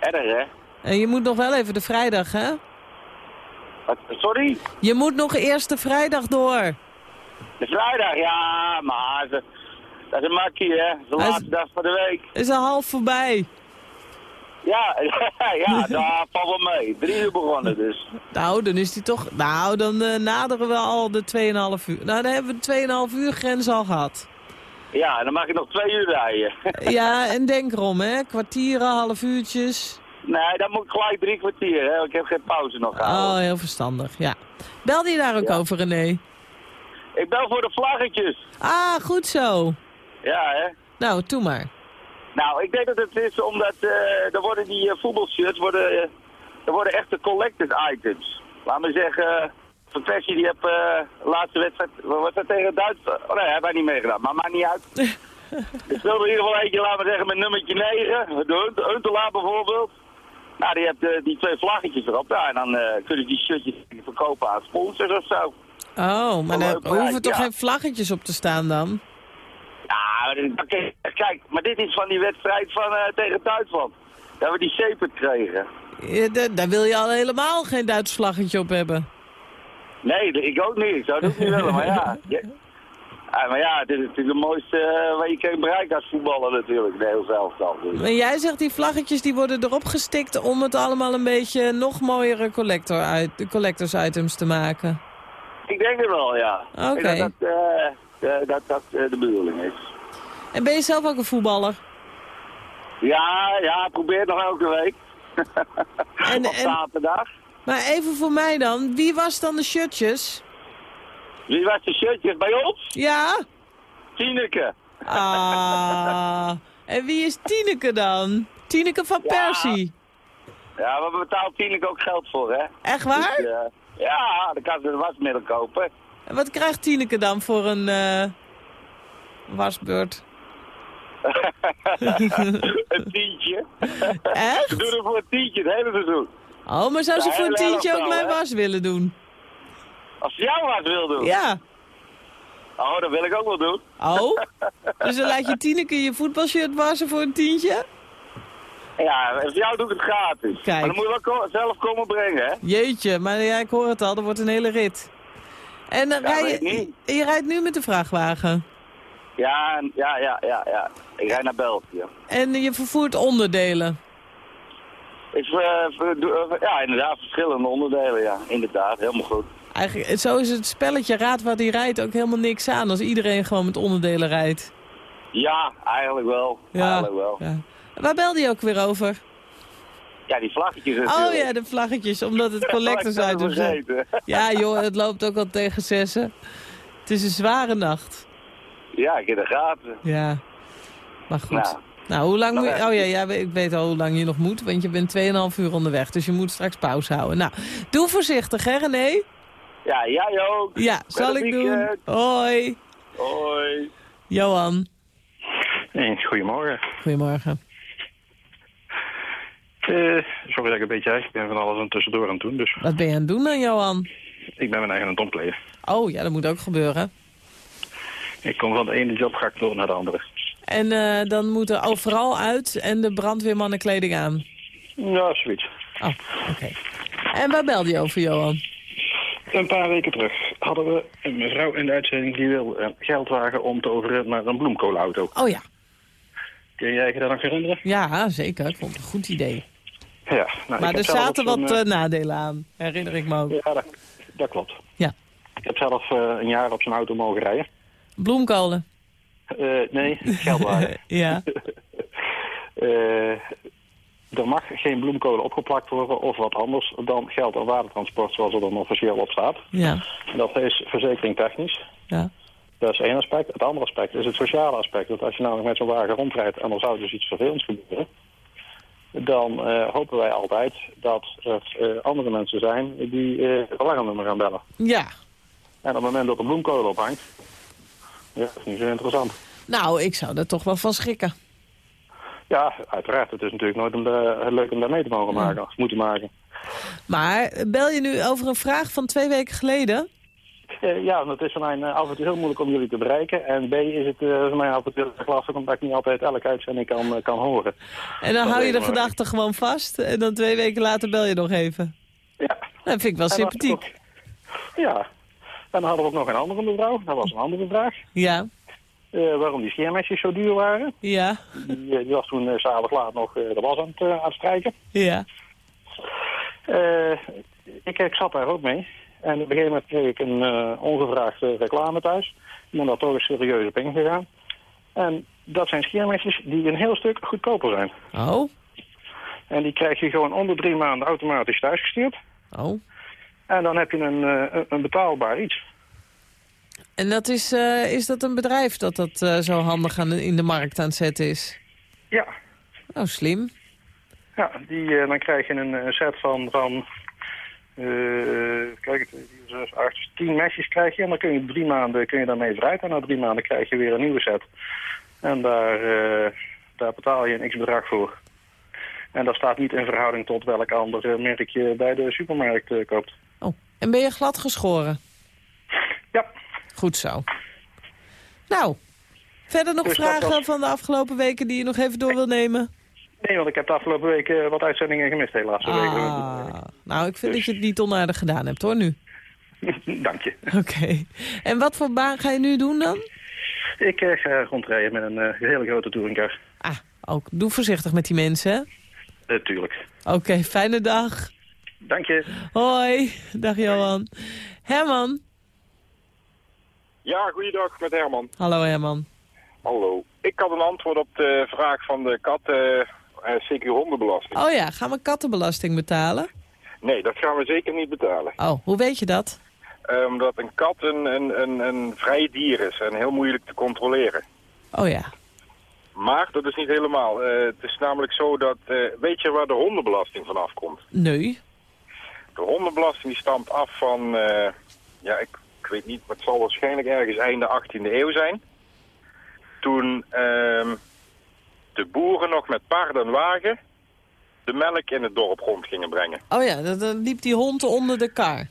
Erg, hè? En je moet nog wel even de vrijdag, hè? Sorry? Je moet nog eerst de vrijdag door. De vrijdag, ja, maar ze- dat is een makkie, hè. De laatste dag van de week. Is al half voorbij. Ja, [laughs] ja, daar valt wel mee. Drie uur begonnen, dus. Nou, dan is die toch... Nou, dan eh, naderen we al de 2,5 uur. Nou, dan hebben we de 2,5 uur grens al gehad. Ja, dan mag ik nog twee uur rijden. Ja, en denk erom, hè. Kwartieren, half uurtjes. Nee, dan moet ik gelijk drie kwartier, hè. Ik heb geen pauze nog Oh, gehouden. heel verstandig, ja. Belde je daar ook Ja. over, René? Ik bel voor de vlaggetjes. Ah, goed zo. Ja, hè. Nou, doe maar. Nou, ik denk dat het is omdat eh er worden die eh, voetbalshirts worden, eh, er worden echte collectors items. Laat me zeggen, Van Persie die heeft eh laatste wedstrijd, wat was dat tegen Duitsland? Oh nee, hij heeft hij niet meegedaan, maar maakt niet uit. [laughs] er speelde in ieder geval eentje, laten we zeggen, met nummertje 9, de Hunt- Huntelaar bijvoorbeeld. Nou, die heeft eh, die twee vlaggetjes erop. Ja, en dan eh, kunnen die shirtjes verkopen aan sponsors of zo. Oh, maar daar hoeven toch ja. geen vlaggetjes op te staan dan? Ja, dit- oké, kijk, maar dit is van die wedstrijd van, eh, tegen Duitsland. Dat we die Sepert kregen. Ja, da- daar wil je al helemaal geen Duits vlaggetje op hebben. Nee, ik ook niet. Ik zou ook niet willen, maar ja. [laughs] ja. Ja, maar ja, dit is natuurlijk het mooiste eh, wat je kan bereiken als voetballer natuurlijk, de heel zelftal. Dus. Maar jij zegt die vlaggetjes die worden erop gestikt om het allemaal een beetje nog mooiere collector uit, collectors items te maken. Ik denk het wel, ja. Oké. Ik denk dat dat, eh, eh, dat, dat eh, de bedoeling is. En ben je zelf ook een voetballer? Ja, ja, probeer het nog elke week. En- [laughs] Op en- zaterdag. Maar even voor mij dan, wie was dan de shirtjes? Wie was de shirtjes bij ons? Ja? Tineke. Ah, en wie is Tineke dan? Tineke van Ja. Persie. Ja, we betalen Tineke ook geld voor, hè. Echt waar? Dus, eh, ja, dan kan ze een wasmiddel kopen. En wat krijgt Tineke dan voor een eh, wasbeurt? [laughs] een tientje. Echt? Ze doen het voor een tientje het hele seizoen. Oh, maar zou ze Ja, voor een tientje ook mijn was willen doen? Als ze jou wat wil doen. Ja. Oh, dat wil ik ook wel doen. Oh? [laughs] Dus dan laat je Tineke je voetbalshirt wassen voor een tientje? Ja, voor jou doe ik het gratis. Kijk. Maar dan moet je wel ko- zelf komen brengen, hè? Jeetje, maar ja, ik hoor het al, er wordt een hele rit. En dan Ja, rij je, je rijdt nu met de vrachtwagen. Ja, ja, ja, ja, ja. Ik rijd naar België. En je vervoert onderdelen. Ik, eh, ver- eh, ja, inderdaad, verschillende onderdelen, ja. Inderdaad, helemaal goed. Eigenlijk, zo is het spelletje Raad wat hij rijdt ook helemaal niks aan als iedereen gewoon met onderdelen rijdt. Ja, eigenlijk wel. Ja. Eigenlijk wel. Ja. Waar belde je ook weer over? Ja, die vlaggetjes Oh ja, de vlaggetjes, omdat het [laughs] collectors uit vergeten. [laughs] Ja joh, het loopt ook al tegen zessen. Het is een zware nacht. Ja, ik in de gaten. Ja, maar goed. Nou. Nou, hoe lang Nou, moet je... Oh ja, ja, ik weet al hoe lang je nog moet, want je bent 2,5 uur onderweg. Dus je moet straks pauze houden. Nou, doe voorzichtig hè René? Ja, jij ook. Ja, zal ik doen. Hoi. Hoi. Johan, Eens, goedemorgen. goedemorgen. Eh, sorry dat ik een beetje uit. Ik ben van alles aan tussendoor aan het doen, dus Wat ben je aan het doen dan, Johan? ik ben mijn eigen aan het omkleden. Oh ja, dat moet ook gebeuren. Ik kom van de ene job ga ik door naar de andere. En eh, dan moet er overal uit en de brandweermannen kleding aan. Ja, zoiets. Oh, oké. En waar belde je over, Johan? Een paar weken terug hadden we een mevrouw in de uitzending die wil geld wagen om te overen naar een bloemkoolauto. Oh ja. Kun jij je dat nog herinneren? Ja, zeker. Ik vond het een goed idee. Ja. Nou, maar er zaten wat eh, nadelen aan, herinner ik me ook. Ja, dat, dat klopt. Ja. Ik heb zelf eh, een jaar op zo'n auto mogen rijden. Bloemkolen. Eh, nee, geldwagen. [laughs] ja. [laughs] Eh, er mag geen bloemkolen opgeplakt worden of wat anders dan geld- en waardetransport zoals er dan officieel op staat. Ja. Dat is verzekeringtechnisch. Ja. Dat is één aspect. Het andere aspect is het sociale aspect. Dat als je namelijk met zo'n wagen rondrijdt en er zou dus iets vervelends gebeuren, dan eh, hopen wij altijd dat er eh, andere mensen zijn die eh het alarmnummer gaan bellen. Ja. En op het moment dat er bloemkolen ophangt, ja, dat is niet zo interessant. Nou, ik zou er toch wel van schrikken. Ja, uiteraard. Het is natuurlijk nooit om de, leuk om daar mee te mogen maken, of moeten maken. Maar bel je nu over een vraag van twee weken geleden? Eh, ja, want het is voor mij af en toe heel moeilijk om jullie te bereiken. En B is het eh, voor mij af en toe lastig omdat ik niet altijd elke uitzending kan, eh, kan horen. En dan Dat hou je de maar. gedachte gewoon vast en dan twee weken later bel je nog even. Ja. Dat vind ik wel sympathiek. Ja. En dan hadden we ook nog een andere mevrouw. Dat was een andere vraag. Ja. Eh, waarom die scheermesjes zo duur waren. Ja. Die, eh, die was toen uh, s'avonds laat nog eh, de was aan het, aan het strijken. Ja. Ik, ik zat daar ook mee. En op een gegeven moment kreeg ik een ongevraagde reclame thuis. Ik ben daar toch eens serieus op ingegaan. En dat zijn scheermesjes die een heel stuk goedkoper zijn. Oh. En die krijg je gewoon onder drie maanden automatisch thuisgestuurd. Oh. En dan heb je een, een- een betaalbaar iets. En dat is, eh, is dat een bedrijf dat dat eh, zo handig aan in de markt aan het zetten is? Ja. Oh, slim. Ja, die, eh, dan krijg je een, set van, van kijk, die is dus acht, tien mesjes krijg je. En dan kun je drie maanden kun je daarmee vooruit. En na drie maanden krijg je weer een nieuwe set. En daar, daar betaal je een x-bedrag voor. En dat staat niet in verhouding tot welk ander merk je bij de supermarkt koopt. Oh. En ben je glad geschoren? Goed zo. Nou, verder nog Dus vragen was- van de afgelopen weken die je nog even door wil nemen? Nee, want ik heb de afgelopen week eh, wat uitzendingen gemist helaas. Ah, nou, ik vind dat je het niet onaardig gedaan hebt, hoor, nu. [laughs] Dank je. Oké. En wat voor baan ga je nu doen dan? Ik eh, ga rondrijden met een eh, hele grote touringcar. Ah, ook. Doe voorzichtig met die mensen, hè? Natuurlijk. Oké, fijne dag. Dank je. Hoi. Dag, Johan. Herman. Ja, goeiedag met Herman. Hallo, Herman. Hallo. Ik had een antwoord op de vraag van de kat, eh eh, CQ hondenbelasting. Oh ja, gaan we kattenbelasting betalen? Nee, dat gaan we zeker niet betalen. Oh, hoe weet je dat? Eh, omdat een kat een, een, een, een vrij dier is en heel moeilijk te controleren. Oh ja. Maar dat is niet helemaal. Het is namelijk zo dat... weet je waar de hondenbelasting vanaf komt? Nee. De hondenbelasting die stamt af van... ja, ik, ik weet niet, maar het zal waarschijnlijk ergens einde 18e eeuw zijn. Toen ehm, de boeren nog met paarden en wagen de melk in het dorp rond gingen brengen. Oh ja, dan, dan liep die hond onder de kar.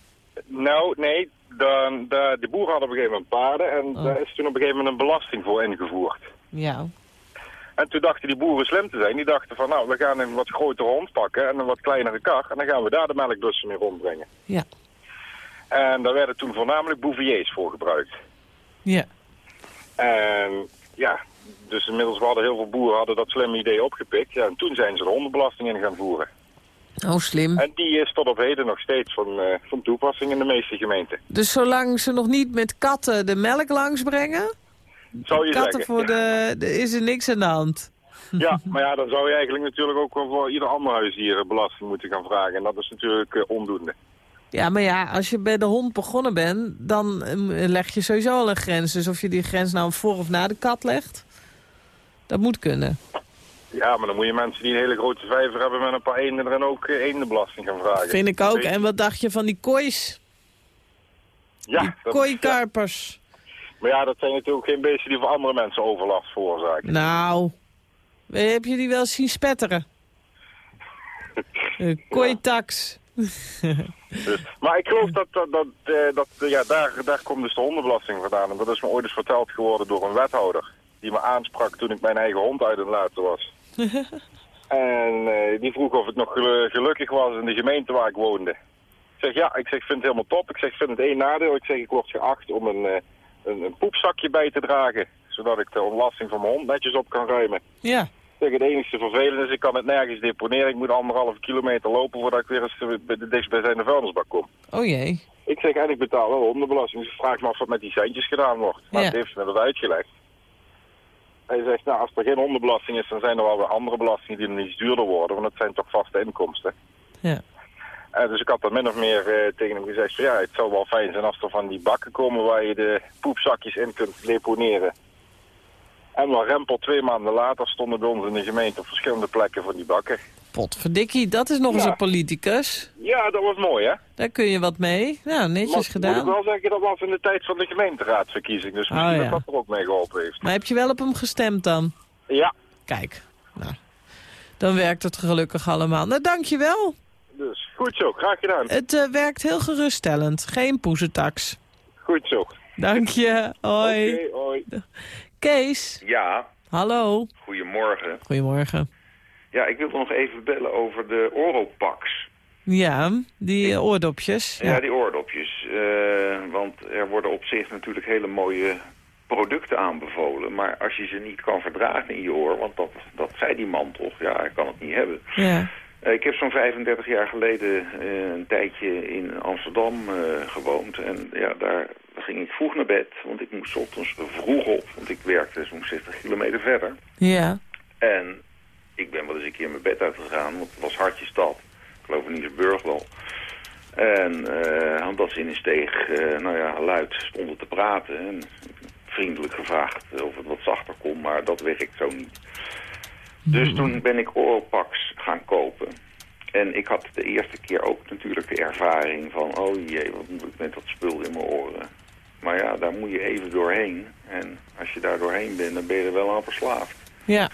Nou, nee, dan, de, de boeren hadden op een gegeven moment paarden en Oh. daar is toen op een gegeven moment een belasting voor ingevoerd. Ja. En toen dachten die boeren slim te zijn. Die dachten van nou, we gaan een wat grotere hond pakken en een wat kleinere kar. En dan gaan we daar de melkbussen mee rondbrengen. Ja. En daar werden toen voornamelijk bouviers voor gebruikt. Ja. En ja, dus inmiddels hadden heel veel boeren hadden dat slimme idee opgepikt. Ja, en toen zijn ze de hondenbelasting in gaan voeren. Oh, slim. En die is tot op heden nog steeds van, eh, van toepassing in de meeste gemeenten. Dus zolang ze nog niet met katten de melk langsbrengen... Zou je katten zeggen. voor de, de... is er niks aan de hand. Ja, [laughs] maar ja, dan zou je eigenlijk natuurlijk ook wel voor ieder ander huisdier belasting moeten gaan vragen. En dat is natuurlijk eh, ondoende. Ja, maar ja, als je bij de hond begonnen bent... dan eh, leg je sowieso al een grens. Dus of je die grens nou voor of na de kat legt... dat moet kunnen. Ja, maar dan moet je mensen die een hele grote vijver hebben met een paar eenden erin ook eh, eendenbelasting gaan vragen. Vind ik ook. En wat dacht je van die koois? Ja, is- Kooikarpers. maar ja, dat zijn natuurlijk geen beesten die voor andere mensen overlast veroorzaken. Nou, eh, heb je die wel zien spetteren? Uh, [laughs] Kooitax. [laughs] Dus, maar ik geloof dat, dat, dat, eh, dat ja, daar, daar komt dus de hondenbelasting vandaan. En dat is me ooit eens verteld geworden door een wethouder. Die me aansprak toen ik mijn eigen hond uit het laten was. [laughs] En eh, die vroeg of ik nog gelu- gelukkig was in de gemeente waar ik woonde. Ik zeg ja, ik zeg, vind het helemaal top. Ik zeg, ik vind het één nadeel. Ik zeg, ik word geacht om een, eh, een, een poepzakje bij te dragen. Zodat ik de ontlasting van mijn hond netjes op kan ruimen. Ja. Ik zeg, het enige vervelende is, ik kan het nergens deponeren. Ik moet anderhalve kilometer lopen voordat ik weer eens bij de dichtstbijzijnde vuilnisbak kom. Oh jee. Ik zeg, en ik betaal wel hondenbelasting. Dus ik vraag me af wat met die centjes gedaan wordt. Maar Ja. het heeft me dat uitgelegd. Hij zegt, nou, als er geen hondenbelasting is, dan zijn er wel weer andere belastingen die nog iets duurder worden. Want het zijn toch vaste inkomsten. Ja. Eh, dus ik had dan min of meer eh, tegen hem gezegd, van, ja, het zou wel fijn zijn als er van die bakken komen waar je de poepzakjes in kunt deponeren. En wel rempel twee maanden later stonden bij ons in de gemeente op verschillende plekken van die bakken. Potverdikkie, dat is nog eens een politicus. Ja, dat was mooi, hè? Daar kun je wat mee. Nou, netjes Maar gedaan. Moet ik wel zeggen, dat was in de tijd van de gemeenteraadsverkiezing. Dus misschien Oh, ja. dat dat er ook mee geholpen heeft. Maar heb je wel op hem gestemd dan? Ja, Kijk, nou, dan werkt het gelukkig allemaal. Nou, dankjewel. dus goed zo. Graag gedaan. Het eh, werkt heel geruststellend. Geen poezetax. Goed zo. Dank je. Hoi. Hoi. Kees, Ja, hallo. goedemorgen. Goedemorgen. Ja, ik wilde nog even bellen over de Oropax. Ja, die eh, oordopjes. Ja, Ja. die oordopjes. Eh, want er worden op zich natuurlijk hele mooie producten aanbevolen. Maar als je ze niet kan verdragen in je oor, want dat, dat zei die man toch, ja, hij kan het niet hebben. Ja. Eh, ik heb zo'n 35 jaar geleden eh, een tijdje in Amsterdam eh, gewoond. En ja, daar ging ik vroeg naar bed, want ik moest ochtends vroeg op. Want ik werkte zo'n 60 kilometer verder. Ja. En ik ben wel eens een keer mijn bed uitgegaan, want het was hartje stad. Ik geloof in Nieuwsburg wel. En eh omdat ze in een steeg, eh, nou ja, luid stonden te praten. En vriendelijk gevraagd of het wat zachter kon, maar dat werkt zo niet. Dus toen ben ik Oropax gaan kopen. En ik had de eerste keer ook natuurlijk de ervaring van... oh jee, wat moet ik met dat spul in mijn oren. Maar ja, daar moet je even doorheen. En als je daar doorheen bent, dan ben je er wel aan verslaafd. Ja.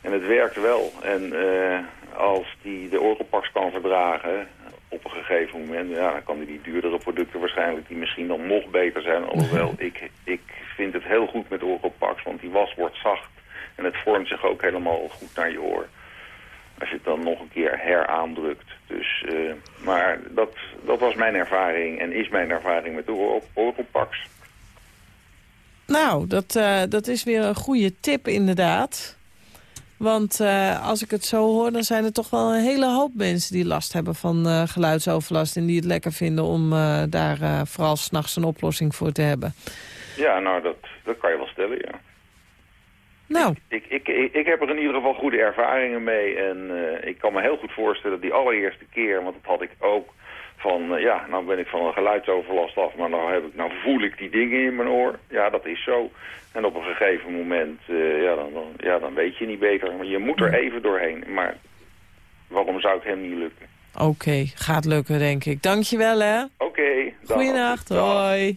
En het werkt wel. En eh, als die de Oropax kan verdragen op een gegeven moment... ja, dan kan hij die duurdere producten waarschijnlijk... die misschien dan nog beter zijn. Alhoewel, [laughs] ik, ik vind het heel goed met Oropax, want die was wordt zacht. En het vormt zich ook helemaal goed naar je oor. Als je het dan nog een keer heraandrukt. Dus, eh, maar dat, dat was mijn ervaring en is mijn ervaring met de Oropax. Nou, dat, eh, dat is weer een goede tip inderdaad. Want eh, als ik het zo hoor, dan zijn er toch wel een hele hoop mensen die last hebben van geluidsoverlast. En die het lekker vinden om daar vooral s'nachts een oplossing voor te hebben. Ja, nou, dat, dat kan je wel stellen, ja. Nou, Ik, ik, ik, ik heb er in ieder geval goede ervaringen mee. En eh, ik kan me heel goed voorstellen, die allereerste keer, want dat had ik ook, van eh, ja, nou ben ik van een geluidsoverlast af, maar nou, heb ik, nou voel ik die dingen in mijn oor. Ja, dat is zo. En op een gegeven moment, eh, ja, dan, dan, ja, dan weet je niet beter. Maar je moet er even doorheen. Maar waarom zou het hem niet lukken? oké, gaat lukken denk ik. Dankjewel hè. Oké. dag. Goeienacht, Dag. hoi.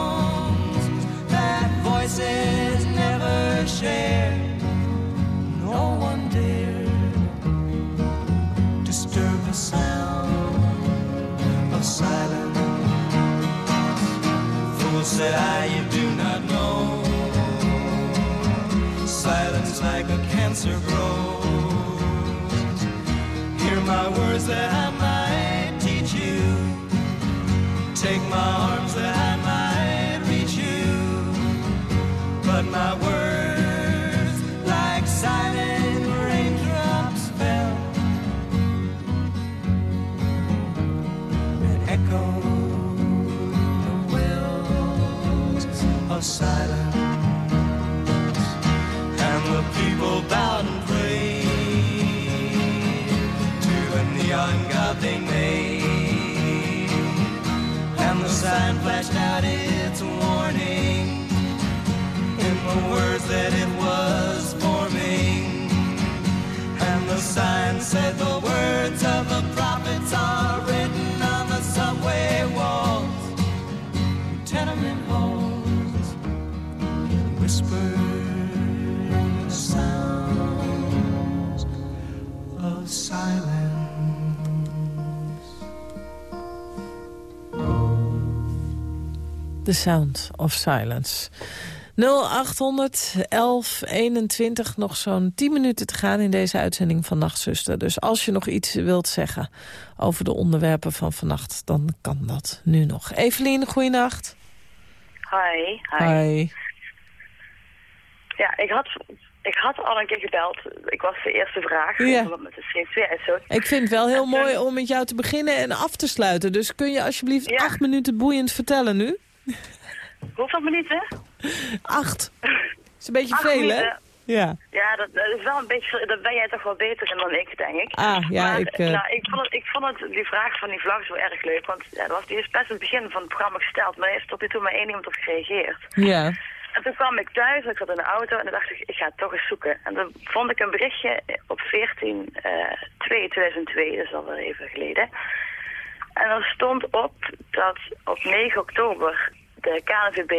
said I, you do not know. Silence like a cancer grows. Hear my words that I silence and the people bowed and prayed to the neon god they made. And the sign flashed out its warning in the words that it was forming. And the sign said the words of The Sound of Silence. 0800 1121, nog zo'n 10 minuten te gaan in deze uitzending van Nachtzuster. Dus als je nog iets wilt zeggen over de onderwerpen van vannacht, dan kan dat nu nog. Evelien, goeienacht. Hi. Hi. Hi. Ja, ik had, ik had al een keer gebeld. Ik was de eerste vraag. Ja. Met de CO2-uitstoot. Ik vind het wel heel mooi om met jou te beginnen en af te sluiten. Dus kun je alsjeblieft acht minuten boeiend vertellen nu? Hoeveel minuten? Acht. [laughs] is een beetje Acht veel, hè? Ja. Ja, dat, dat is wel een beetje, daar ben jij toch wel beter in dan ik, denk ik. Ah, ja, maar, ik, eh, nou, ik, vond het, ik vond het, die vraag van die vlag zo erg leuk, want ja, dat was, die is best in het begin van het programma gesteld, maar er heeft tot nu toe maar één iemand op gereageerd. Ja. En toen kwam ik thuis, ik zat in de auto en toen dacht ik, ik ga het toch eens zoeken. En toen vond ik een berichtje op 14 eh 2 2002, dat is alweer even geleden. En er stond op dat op 9 oktober de KNVB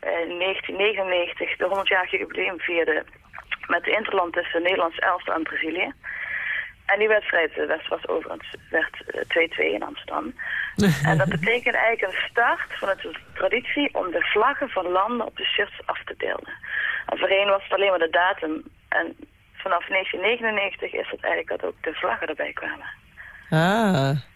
eh, 1999 de 100-jarige jubileum vierde met de interland tussen Nederlands Elftal en Brazilië. En die wedstrijd eh, werd, was overigens werd eh, 2-2 in Amsterdam. [laughs] en dat betekent eigenlijk een start van de traditie om de vlaggen van landen op de shirts af te beelden. En voorheen was het alleen maar de datum. En vanaf 1999 is het eigenlijk dat ook de vlaggen erbij kwamen. Ah.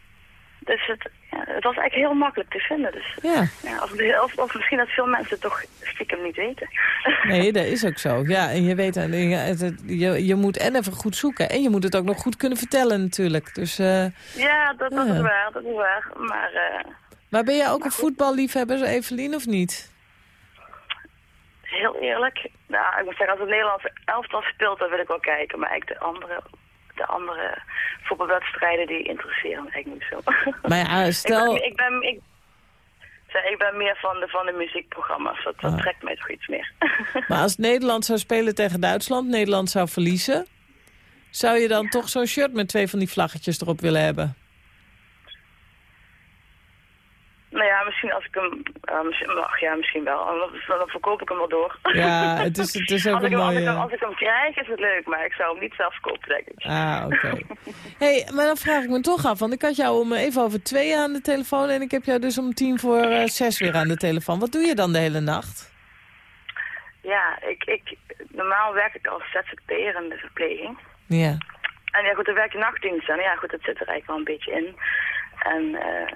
Dus het, ja, het was eigenlijk heel makkelijk te vinden. Dus, Ja. ja, of, of, of misschien dat veel mensen het toch stiekem niet weten. [laughs] Nee, dat is ook zo. Ja, en je weet, het- je, je moet en even goed zoeken. En je moet het ook nog goed kunnen vertellen natuurlijk. Dus, eh, ja, dat, dat Ja. is waar, dat is waar. Maar eh, maar ben jij ook een voetballiefhebber, Evelien, of niet? heel eerlijk, nou, ik moet zeggen, als het Nederlandse elftal speelt, dan wil ik wel kijken. Maar eigenlijk de andere, de andere voetbalwedstrijden, die interesseren me eigenlijk niet zo. [laughs] Maar ja, stel... Ik ben, ik ben, ik, ik ben meer van de, van de muziekprogramma's. Dat, dat Ah. trekt mij toch iets meer. [laughs] Maar als Nederland zou spelen tegen Duitsland, Nederland zou verliezen... zou je dan toch zo'n shirt met twee van die vlaggetjes erop willen hebben? Misschien als ik hem... eh, misschien, ach, ja, misschien wel. Dan, dan verkoop ik hem wel door. Ja, het is, het is ook [laughs] als, ik, als, ik hem, als ik hem krijg is het leuk, maar ik zou hem niet zelf verkopen, denk ik. Ah, oké. [laughs] hey, maar dan vraag ik me toch af, want ik had jou om even over twee aan de telefoon... en ik heb jou dus om tien voor eh, zes weer aan de telefoon. Wat doe je dan de hele nacht? Ja, ik, ik, normaal werk ik als ZZP'er in de verpleging. Ja. En ja, goed, dan werk je nachtdienst. En ja, goed, dat zit er eigenlijk wel een beetje in. En eh,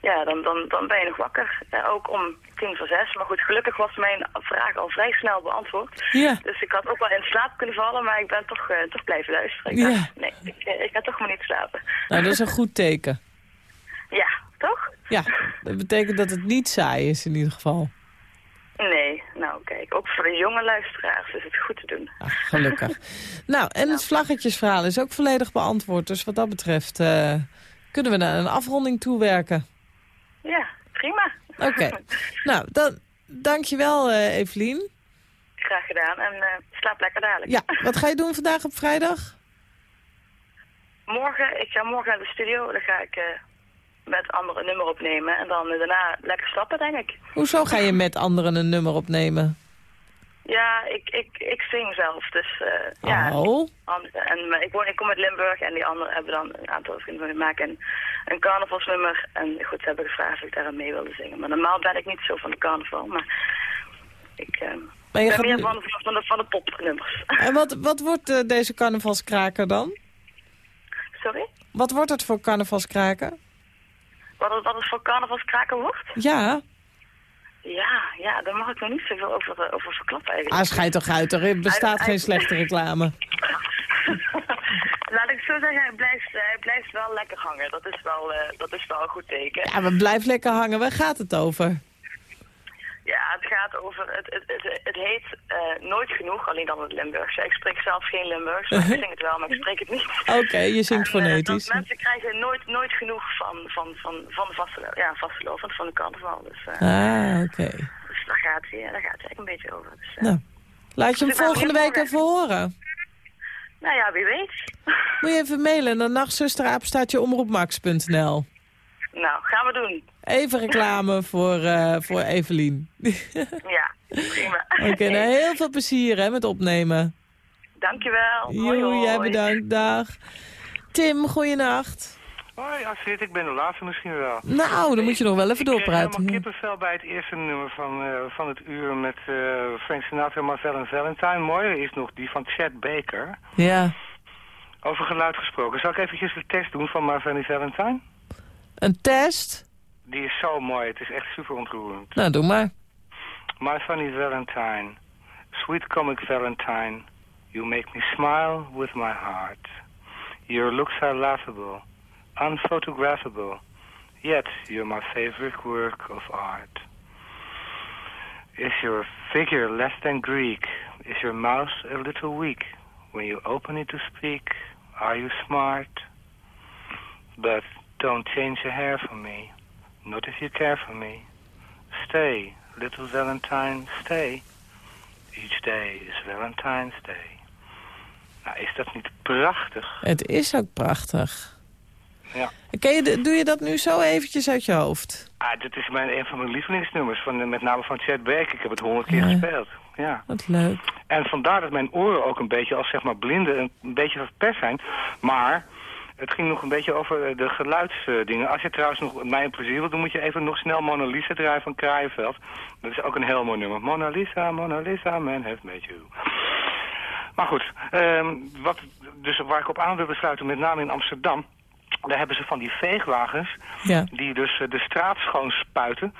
ja, dan, dan, dan ben je nog wakker. Ja, ook om tien voor zes. Maar goed, gelukkig was mijn vraag al vrij snel beantwoord. Ja. Dus ik had ook wel in slaap kunnen vallen, maar ik ben toch, eh, toch blijven luisteren. Ik Ja. dacht, nee, ik, eh, ik ga toch maar niet slapen. Nou, dat is een goed teken. [laughs] Ja, toch? Ja, dat betekent dat het niet saai is in ieder geval. Nee, nou kijk, ook voor de jonge luisteraars is het goed te doen. Gelukkig. [laughs] nou, en het vlaggetjesverhaal is ook volledig beantwoord. Dus wat dat betreft eh, kunnen we naar een afronding toewerken. Ja, prima. Oké. [laughs] nou, dan dankjewel uh, Evelien. Graag gedaan en uh, slaap lekker dadelijk. Ja, wat ga je doen vandaag op vrijdag? Morgen, ik ga morgen naar de studio. Dan ga ik uh, met anderen een nummer opnemen. En dan daarna lekker stappen, denk ik. Hoezo ga je met anderen een nummer opnemen? Ja, ik, ik, ik zing zelf, dus uh, ja. Oh. En, maar ik, woon, ik kom uit Limburg en die anderen hebben dan een aantal vrienden van maken een, een carnavalsnummer. En goed, ze hebben gevraagd of ik daar aan mee wilde zingen. Maar normaal ben ik niet zo van de carnaval, maar ik uh, maar je ben gaat... meer van, van, de, van de popnummers. En wat, wat wordt uh, deze carnavalskraker dan? Sorry? Wat wordt het voor carnavalskraker? Wat het, wat het voor carnavalskraker wordt? Ja. Ja, ja, daar mag ik nog niet zoveel over, over verklappen eigenlijk. Ah, schijt toch uit, er bestaat geen slechte reclame. [laughs] Laat ik zo zeggen, hij blijft, hij blijft wel lekker hangen. Dat is wel, uh, dat is wel een goed teken. Ja, maar blijf lekker hangen. Waar gaat het over? Ja, het gaat over, het, het, het, het heet uh, Nooit Genoeg, alleen dan het Limburgse. Ik spreek zelf geen Limburgs, maar ik zing het wel, maar ik spreek het niet. Oké, okay, je zingt [laughs] en, uh, fonetisch. mensen krijgen nooit, nooit genoeg van, van, van, van de vaste, ja, van, van de carnaval. Dus, uh, ah, oké. Okay. Dus daar gaat hij, daar gaat hij een beetje over. Dus, nou, laat je hem dus volgende week even horen. Nou ja, wie weet. Moet je even mailen naar [laughs] nachtzusterapenstaatjeomroepmax.nl Nou, gaan we doen. Even reclame [laughs] voor, uh, voor Evelien. [laughs] ja, prima. [laughs] Oké, okay, nou heel veel plezier hè, met opnemen. Dankjewel. Joe, jij bedankt. Dag. Tim, goeienacht. Hoi Astrid, ik ben de laatste misschien wel. Nou, dan moet je nog wel even doorpraten. Ik kreeg helemaal kippenvel bij het eerste nummer van, uh, van het uur met uh, Frank Sinatra, Marcel en Valentine. Mooier is nog die van Chad Baker. Ja. Over geluid gesproken. Zal ik eventjes de test doen van Marcel en Valentine? Een test? Die is zo mooi, het is echt super ontroerend. Nou, doe maar. My funny Valentine, sweet comic Valentine, you make me smile with my heart. Your looks are laughable, unphotographable, yet you're my favorite work of art. Is your figure less than Greek? Is your mouth a little weak? When you open it to speak, are you smart? But don't change your hair for me, not if you care for me. Stay, little Valentine, stay. Each day is Valentine's Day. Nou, is dat niet prachtig? Het is ook prachtig. Ja. Ken je, doe je dat nu zo eventjes uit je hoofd? Ah, dit is mijn, een van mijn lievelingsnummers, van, met name van Chad Baker. Ik heb het honderd keer ja. gespeeld. Ja. Wat leuk. En vandaar dat mijn oren ook een beetje als zeg maar blinden een beetje verpest zijn. Maar het ging nog een beetje over de geluidsdingen. Als je trouwens nog mij een plezier wilt, dan moet je even nog snel Mona Lisa draaien van Kraaienveld. Dat is ook een heel mooi nummer. Mona Lisa, Mona Lisa, man heeft met you. Maar goed, um, wat, dus waar ik op aan wil besluiten, met name in Amsterdam... daar hebben ze van die veegwagens ja. die dus uh, de straat schoon spuiten...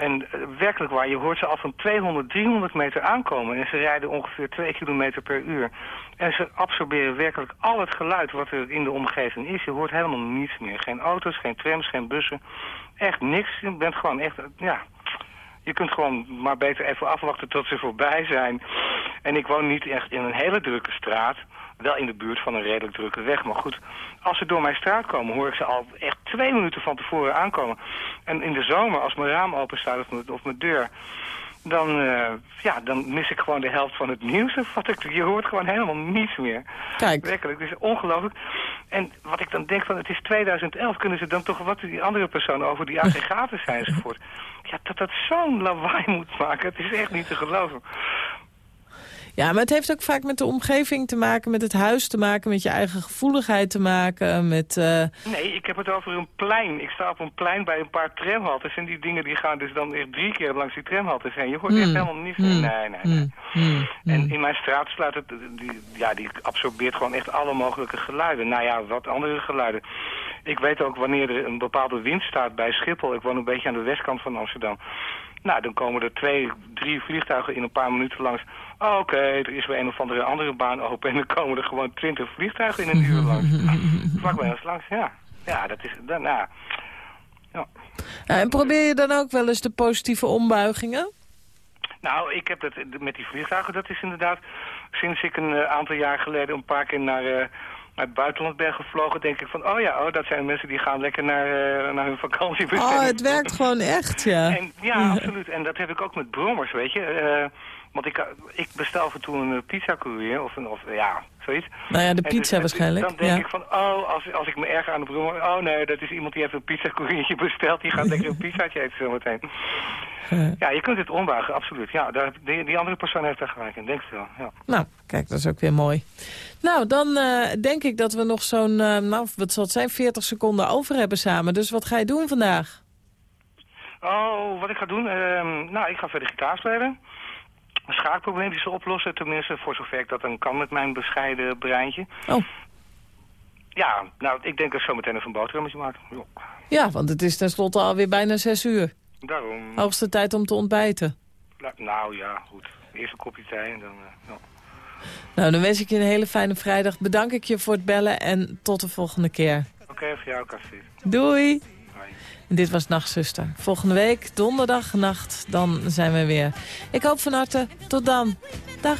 En uh, werkelijk waar, je hoort ze al van 200, 300 meter aankomen. En ze rijden ongeveer 2 kilometer per uur. En ze absorberen werkelijk al het geluid wat er in de omgeving is. Je hoort helemaal niets meer. Geen auto's, geen trams, geen bussen. Echt niks. Je bent gewoon echt, ja... Je kunt gewoon maar beter even afwachten tot ze voorbij zijn. En ik woon niet echt in een hele drukke straat. Wel in de buurt van een redelijk drukke weg. Maar goed, als ze door mijn straat komen, hoor ik ze al echt twee minuten van tevoren aankomen. En in de zomer, als mijn raam open staat of mijn, of mijn deur... Dan, uh, ja, dan mis ik gewoon de helft van het nieuws. Of wat ik, je hoort gewoon helemaal niets meer. Kijk. Werkelijk, het is ongelooflijk. En wat ik dan denk van, het is 2011, kunnen ze dan toch wat die andere persoon over die aggregaten zijn [laughs] enzovoort. Ja, dat dat zo'n lawaai moet maken, het is echt niet te geloven. Ja, maar het heeft ook vaak met de omgeving te maken, met het huis te maken, met je eigen gevoeligheid te maken, met... eh, Nee, ik heb het over een plein. Ik sta op een plein bij een paar tramhaltes en die dingen die gaan dus dan echt drie keer langs die tramhaltes heen. Je hoort echt Hmm. helemaal niets. Hmm. Nee, nee, nee. hmm, hmm, En in mijn straat slaat het, die, ja, die absorbeert gewoon echt alle mogelijke geluiden. Nou ja, wat andere geluiden. Ik weet ook wanneer er een bepaalde wind staat bij Schiphol. Ik woon een beetje aan de westkant van Amsterdam. Nou, dan komen er twee, drie vliegtuigen in een paar minuten langs. Oh, Oké, er is weer een of andere andere baan open en dan komen er gewoon twintig vliegtuigen in een uur langs. [laughs] Vlak bij ons langs, ja. Ja, dat is, dan, ja. Ja, en probeer je dan ook wel eens de positieve ombuigingen? Nou, ik heb dat met die vliegtuigen, dat is inderdaad sinds ik een eh, aantal jaar geleden een paar keer naar, eh, het buitenland ben gevlogen, denk ik van, oh ja, oh, dat zijn mensen die gaan lekker naar, eh, naar hun vakantiebestemming. Oh, het werkt gewoon echt, ja. En, ja, absoluut. En dat heb ik ook met brommers, weet je. Eh, want ik, ik bestel af en toe een pizza courier of, een, of ja, zoiets. Nou ja, de En pizza dus- waarschijnlijk, Dan denk ja. ik van, oh, als, als ik me erger aan de brommer... Oh nee, dat is iemand die heeft een pizza couriertje [laughs] besteld. Die gaat lekker een pizzaatje eten zometeen. [laughs] Ja, je kunt het ombuigen, absoluut. Ja, daar, die, die andere persoon heeft daar gelijk in, denk ik wel. Ja. Nou, kijk, dat is ook weer mooi. Nou, dan eh, denk ik dat we nog zo'n, eh, nou, wat zal het zijn, 40 seconden over hebben samen. Dus wat ga je doen vandaag? Oh, wat ik ga doen? Ehm, nou, ik ga verder gitaar spelen. Een schaakprobleem die ze oplossen, tenminste voor zover ik dat dan kan met mijn bescheiden breintje. Oh. Ja, nou, ik denk dat ik zo meteen even een boterhammetje maak. Ja, Ja, want het is tenslotte alweer bijna 6 uur. daarom. Hoogste tijd om te ontbijten. Nou, nou ja, goed. Eerst een kopje thee en dan... eh, ja. Nou, dan wens ik je een hele fijne vrijdag. Bedank ik je voor het bellen en tot de volgende keer. Oké, voor jou, Kastrid. Doei! En dit was Nachtzuster. Volgende week, donderdag nacht, dan zijn we weer. Ik hoop van harte. Tot dan. Dag.